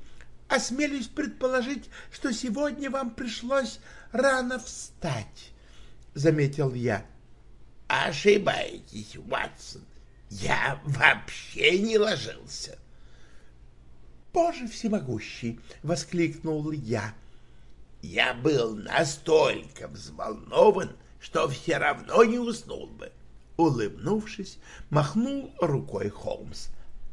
осмелюсь предположить, что сегодня вам пришлось рано встать, — заметил я. — Ошибаетесь, Ватсон. Я вообще не ложился. — Боже всемогущий! — воскликнул я. Я был настолько взволнован, что все равно не уснул бы. Улыбнувшись, махнул рукой Холмс.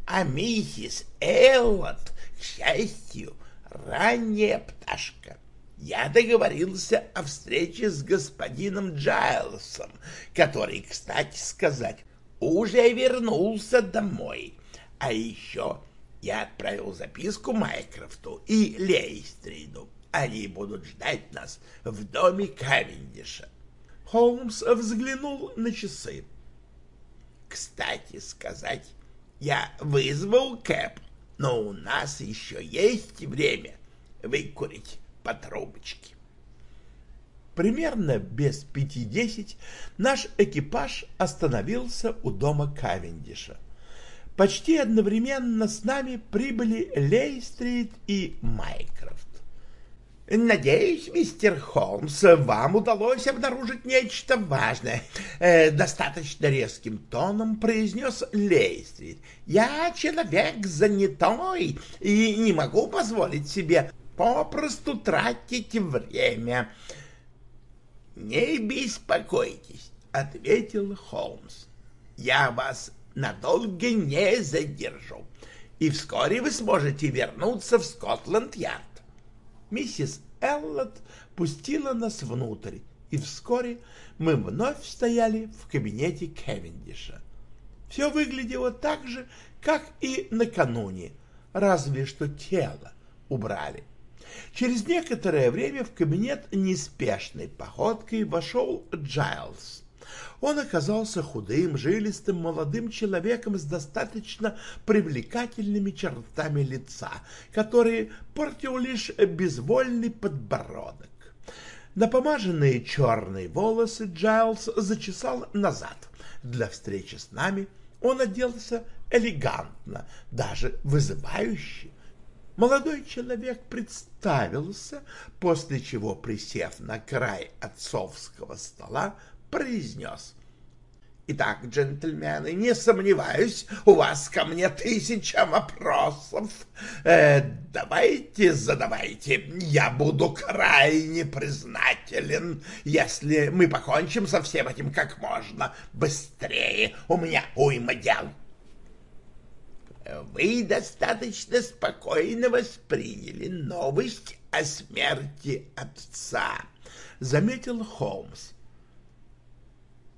А миссис Эллот, к счастью, ранняя пташка. Я договорился о встрече с господином Джайлсом, который, кстати сказать, уже вернулся домой. А еще я отправил записку Майкрофту и Лейстриду. Они будут ждать нас в доме Кавендиша. Холмс взглянул на часы. Кстати сказать, я вызвал Кэп, но у нас еще есть время выкурить по трубочке. Примерно без пяти десять наш экипаж остановился у дома Кавендиша. Почти одновременно с нами прибыли Лейстрит и Майкрофт. «Надеюсь, мистер Холмс, вам удалось обнаружить нечто важное», э, — достаточно резким тоном произнес Лейстрит. «Я человек занятой и не могу позволить себе попросту тратить время». «Не беспокойтесь», — ответил Холмс. «Я вас надолго не задержу, и вскоре вы сможете вернуться в Скотланд-Ярд. Миссис Эллот пустила нас внутрь, и вскоре мы вновь стояли в кабинете Кевиндиша. Все выглядело так же, как и накануне, разве что тело убрали. Через некоторое время в кабинет неспешной походкой вошел Джайлз. Он оказался худым, жилистым, молодым человеком с достаточно привлекательными чертами лица, которые портил лишь безвольный подбородок. Напомаженные черные волосы Джайлз зачесал назад. Для встречи с нами он оделся элегантно, даже вызывающе. Молодой человек представился, после чего, присев на край отцовского стола, произнес. «Итак, джентльмены, не сомневаюсь, у вас ко мне тысяча вопросов. Э, давайте задавайте, я буду крайне признателен, если мы покончим со всем этим как можно быстрее. У меня уйма дел». Вы достаточно спокойно восприняли новость о смерти отца, — заметил Холмс.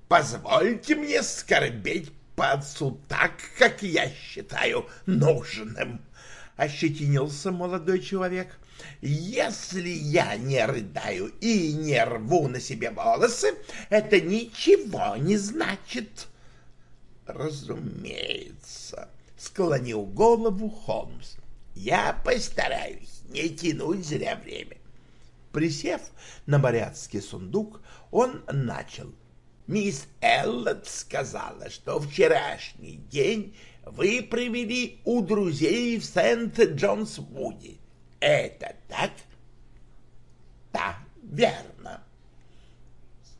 Позвольте мне скорбеть по отцу так, как я считаю нужным, — ощетинился молодой человек. Если я не рыдаю и не рву на себе волосы, это ничего не значит. Разумеется, — склонил голову Холмс. Я постараюсь не тянуть зря время. Присев на моряцкий сундук, он начал — Мисс Эллот сказала, что вчерашний день вы провели у друзей в Сент-Джонс-Вуде. Это так? Да, верно.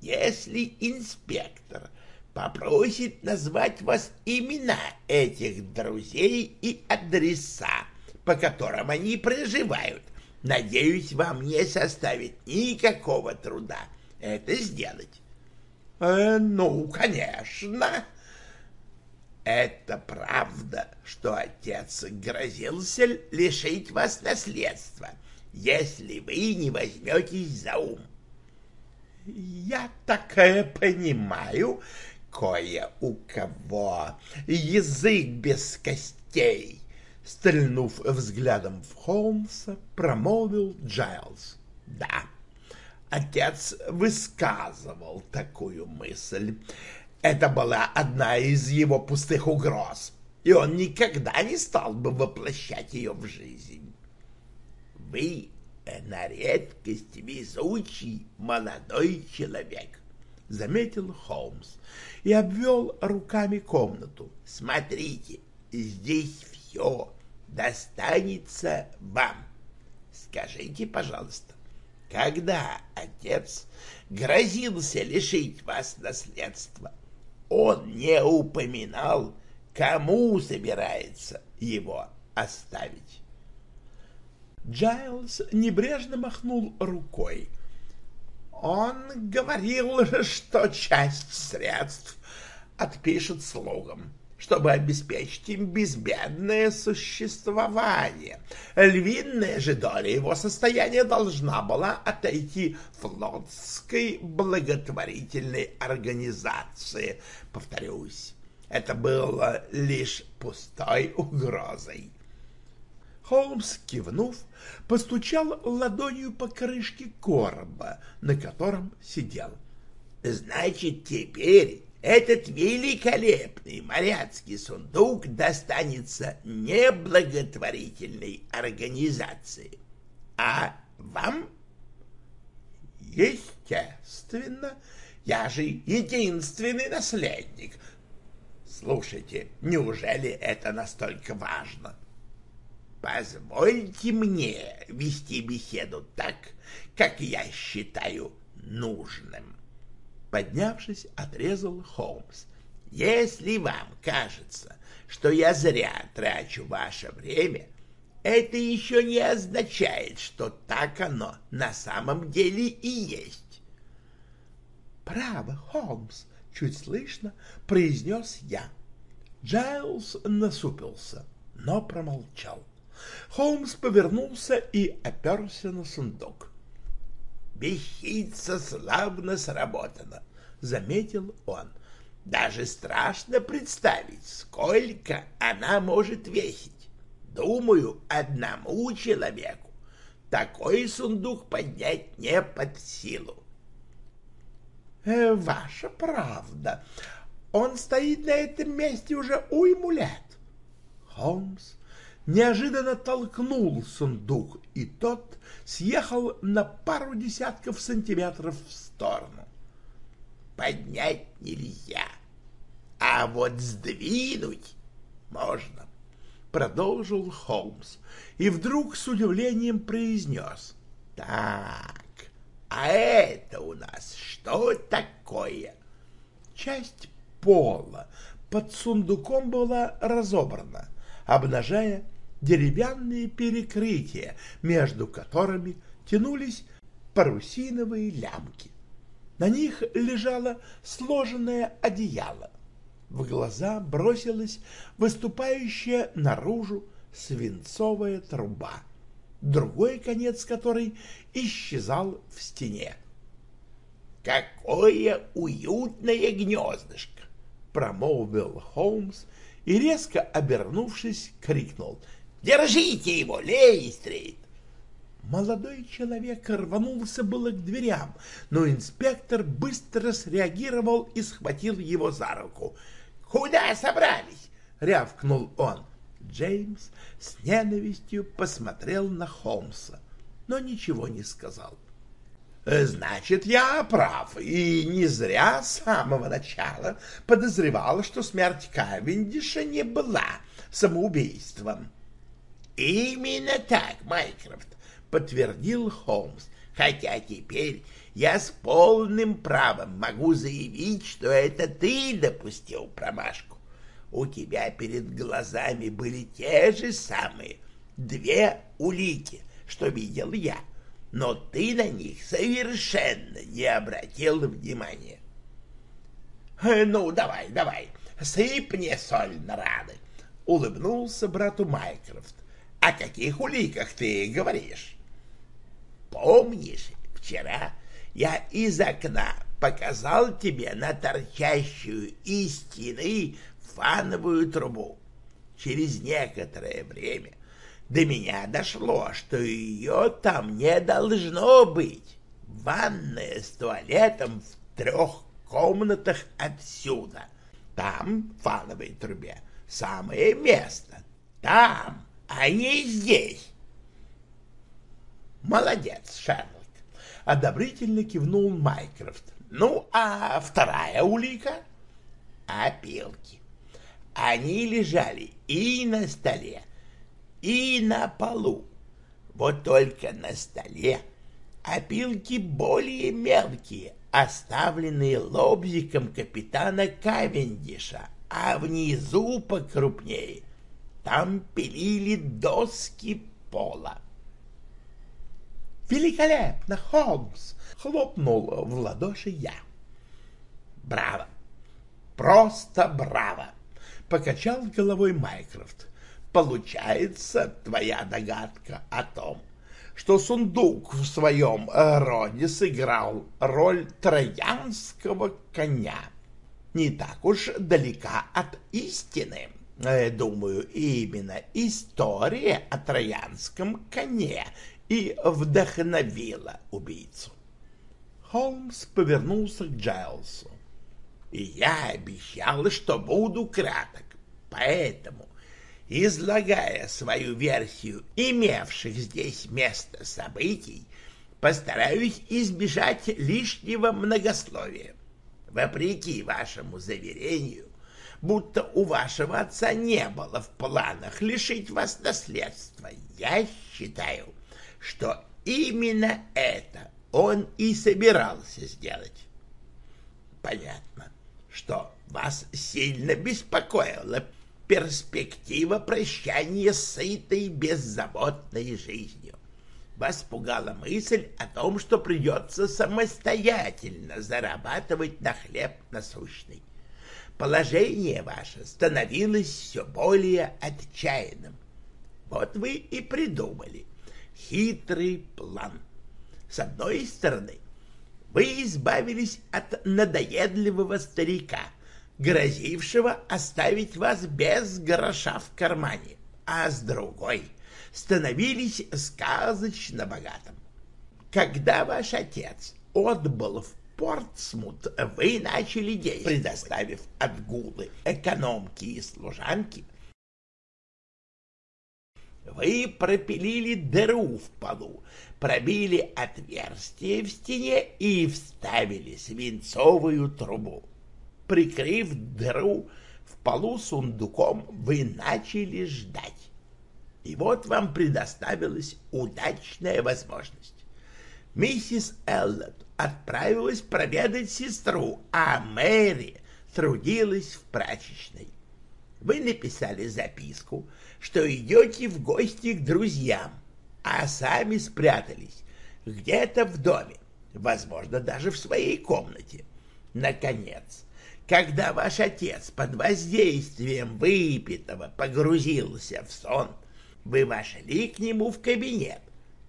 Если инспектор попросит назвать вас имена этих друзей и адреса, по которым они проживают, надеюсь, вам не составит никакого труда это сделать. Э, ну, конечно. Это правда, что отец грозился лишить вас наследства, если вы не возьметесь за ум. Я такое понимаю, кое у кого язык без костей. Стрельнув взглядом в Холмса, промолвил Джайлз. Да, Отец высказывал такую мысль. Это была одна из его пустых угроз, и он никогда не стал бы воплощать ее в жизнь. Вы на редкость везучий молодой человек, — заметил Холмс и обвел руками комнату. — Смотрите, здесь все достанется вам. Скажите, пожалуйста, когда отец грозился лишить вас наследства, он не упоминал, кому собирается его оставить. Джайлз небрежно махнул рукой. Он говорил, что часть средств отпишет слугам чтобы обеспечить им безбедное существование. Львиная же доля его состояния должна была отойти флотской благотворительной организации. Повторюсь, это было лишь пустой угрозой. Холмс, кивнув, постучал ладонью по крышке короба, на котором сидел. — Значит, теперь этот великолепный моряцкий сундук достанется не благотворительной организации, а вам? Естественно, я же единственный наследник. Слушайте, неужели это настолько важно? Позвольте мне вести беседу так, как я считаю нужным. Поднявшись, отрезал Холмс. «Если вам кажется, что я зря трачу ваше время, это еще не означает, что так оно на самом деле и есть». «Право, Холмс!» — чуть слышно произнес я. Джайлз насупился, но промолчал. Холмс повернулся и оперся на сундук. «Вещица славно сработана», — заметил он. «Даже страшно представить, сколько она может весить. Думаю, одному человеку такой сундук поднять не под силу. Э, ваша правда. Он стоит на этом месте уже уйму лет. Холмс неожиданно толкнул сундук, и тот съехал на пару десятков сантиметров в сторону. Поднять нельзя, а вот сдвинуть можно продолжил Холмс и вдруг с удивлением произнес. «Так, а это у нас что такое?» Часть пола под сундуком была разобрана, обнажая деревянные перекрытия, между которыми тянулись парусиновые лямки. На них лежало сложенное одеяло. В глаза бросилась выступающая наружу свинцовая труба, другой конец которой исчезал в стене. «Какое уютное гнездышко!» — промолвил Холмс и, резко обернувшись, крикнул. «Держите его, Лейстрит!» Молодой человек рванулся было к дверям, но инспектор быстро среагировал и схватил его за руку — Куда собрались? — рявкнул он. Джеймс с ненавистью посмотрел на Холмса, но ничего не сказал. Значит, я прав, и не зря с самого начала подозревал, что смерть Кавендиша не была самоубийством. Именно так, Майкрофт, подтвердил Холмс, хотя теперь я с полным правом могу заявить, что это ты допустил промашку. У тебя перед глазами были те же самые две улики, что видел я, но ты на них совершенно не обратил внимания. «Э, «Ну, давай, давай, сыпь мне соль на раны», — улыбнулся брату Майкрофт. «О каких уликах ты говоришь?» «Помнишь, вчера я из окна показал тебе на торчащую из стены фановую трубу. Через некоторое время до меня дошло, что ее там не должно быть. Ванная с туалетом в трех комнатах отсюда. Там, в фановой трубе, самое место. Там, а не здесь. Молодец, Шерлок одобрительно кивнул Майкрофт. Ну, а вторая улика? Опилки. Они лежали и на столе, и на полу. Вот только на столе опилки более мелкие, оставленные лобзиком капитана Кавендиша, а внизу покрупнее. Там пилили доски пола. «Великолепно, Холмс!» — хлопнул в ладоши я. «Браво! Просто браво!» — покачал головой Майкрофт. «Получается, твоя догадка о том, что сундук в своем роде сыграл роль троянского коня, не так уж далека от истины. Э, думаю, именно история о троянском коне и вдохновила убийцу. Холмс повернулся к Джайлсу. И я обещал, что буду краток, поэтому, излагая свою версию имевших здесь место событий, постараюсь избежать лишнего многословия. Вопреки вашему заверению, будто у вашего отца не было в планах лишить вас наследства, я считаю, что именно это он и собирался сделать. Понятно, что вас сильно беспокоила перспектива прощания с сытой беззаботной жизнью. Вас пугала мысль о том, что придется самостоятельно зарабатывать на хлеб насущный. положение ваше становилось все более отчаянным. Вот вы и придумали хитрый план. С одной стороны, вы избавились от надоедливого старика, грозившего оставить вас без гроша в кармане, а с другой становились сказочно богатым. Когда ваш отец отбыл в Портсмут, вы начали действовать, предоставив отгулы экономки и служанки. Вы пропилили дыру в полу, пробили отверстие в стене и вставили свинцовую трубу. Прикрыв дыру в полу сундуком, вы начали ждать. И вот вам предоставилась удачная возможность. Миссис Эллот отправилась проведать сестру, а Мэри трудилась в прачечной. Вы написали записку, что идете в гости к друзьям, а сами спрятались где-то в доме, возможно, даже в своей комнате. Наконец, когда ваш отец под воздействием выпитого погрузился в сон, вы вошли к нему в кабинет,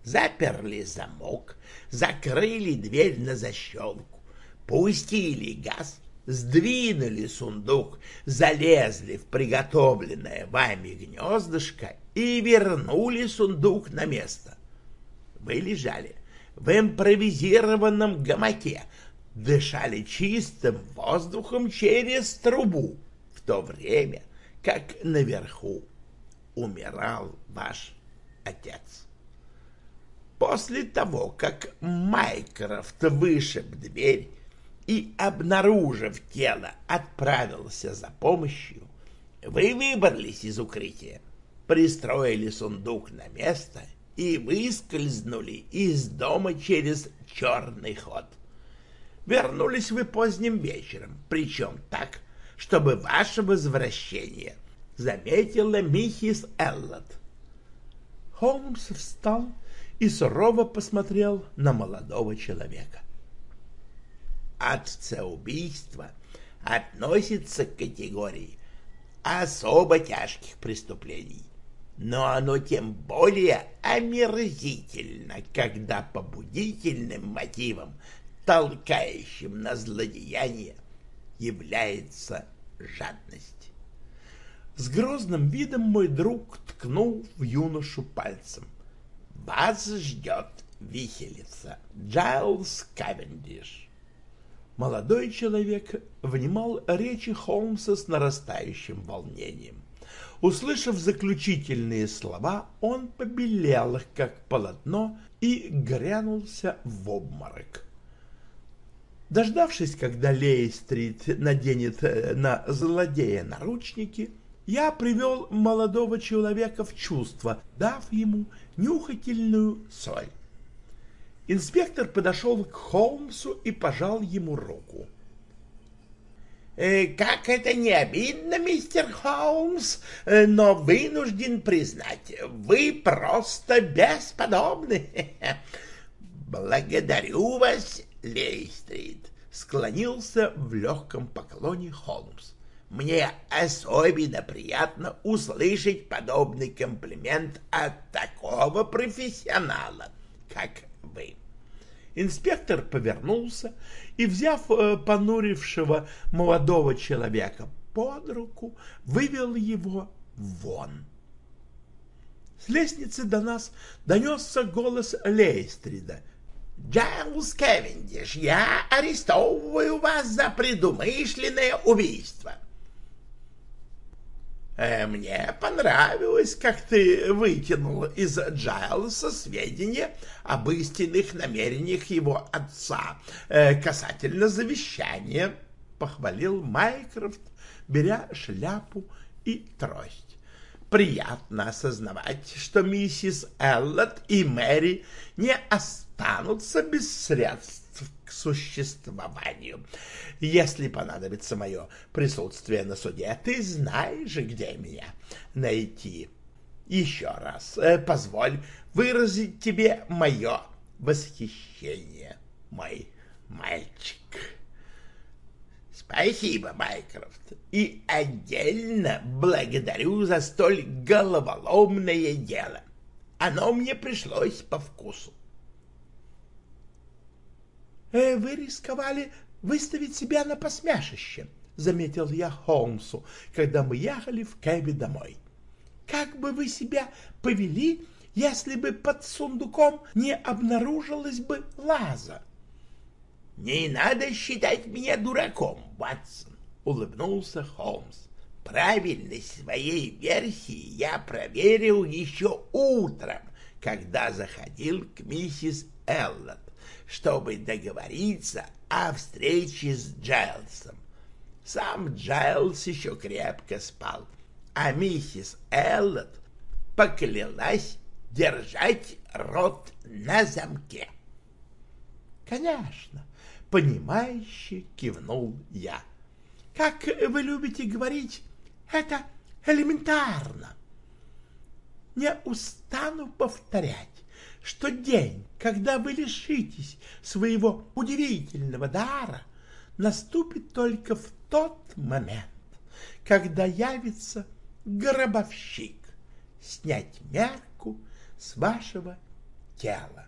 заперли замок, закрыли дверь на защелку, пустили газ, сдвинули сундук, залезли в приготовленное вами гнездышко и вернули сундук на место. Вы лежали в импровизированном гамаке, дышали чистым воздухом через трубу, в то время как наверху умирал ваш отец. После того, как Майкрофт вышиб дверь и, обнаружив тело, отправился за помощью, вы выбрались из укрытия, пристроили сундук на место и выскользнули из дома через черный ход. Вернулись вы поздним вечером, причем так, чтобы ваше возвращение заметила миссис Эллот. Холмс встал и сурово посмотрел на молодого человека. Отцеубийство относится к категории особо тяжких преступлений, но оно тем более омерзительно, когда побудительным мотивом, толкающим на злодеяние, является жадность. С грозным видом мой друг ткнул в юношу пальцем. «Вас ждет виселица, Джайлз Кавендиш». Молодой человек внимал речи Холмса с нарастающим волнением. Услышав заключительные слова, он побелел, как полотно, и грянулся в обморок. Дождавшись, когда Лейстрит наденет э, на злодея наручники, я привел молодого человека в чувство, дав ему нюхательную соль. Инспектор подошел к Холмсу и пожал ему руку. «Э, «Как это не обидно, мистер Холмс, э, но вынужден признать, вы просто бесподобны. Благодарю вас, Лейстрит», — склонился в легком поклоне Холмс. Мне особенно приятно услышать подобный комплимент от такого профессионала, как вы. Инспектор повернулся и, взяв э, понурившего молодого человека под руку, вывел его вон. С лестницы до нас донесся голос Лейстрида. «Джайлз Кевиндиш, я арестовываю вас за предумышленное убийство». Э, мне понравилось, как ты вытянул из Джайлса сведения об истинных намерениях его отца э, касательно завещания, — похвалил Майкрофт, беря шляпу и трость. Приятно осознавать, что миссис Эллот и Мэри не останутся без средств к существованию. Если понадобится мое присутствие на суде, ты знаешь, где меня найти. Еще раз э, позволь выразить тебе мое восхищение, мой мальчик. Спасибо, Майкрофт, и отдельно благодарю за столь головоломное дело. Оно мне пришлось по вкусу. «Э, «Вы рисковали выставить себя на посмешище», — заметил я Холмсу, когда мы ехали в кэбе домой. «Как бы вы себя повели, если бы под сундуком не обнаружилась бы лаза?» «Не надо считать меня дураком, Ватсон», — улыбнулся Холмс. «Правильность своей версии я проверил еще утром, когда заходил к миссис Эллот, чтобы договориться о встрече с Джайлсом. Сам Джайлс еще крепко спал, а миссис Эллот поклялась держать рот на замке. «Конечно», — понимающе кивнул я. «Как вы любите говорить, это элементарно. Не устану повторять, что день, когда вы лишитесь своего удивительного дара, наступит только в тот момент, когда явится гробовщик снять мерку с вашего тела.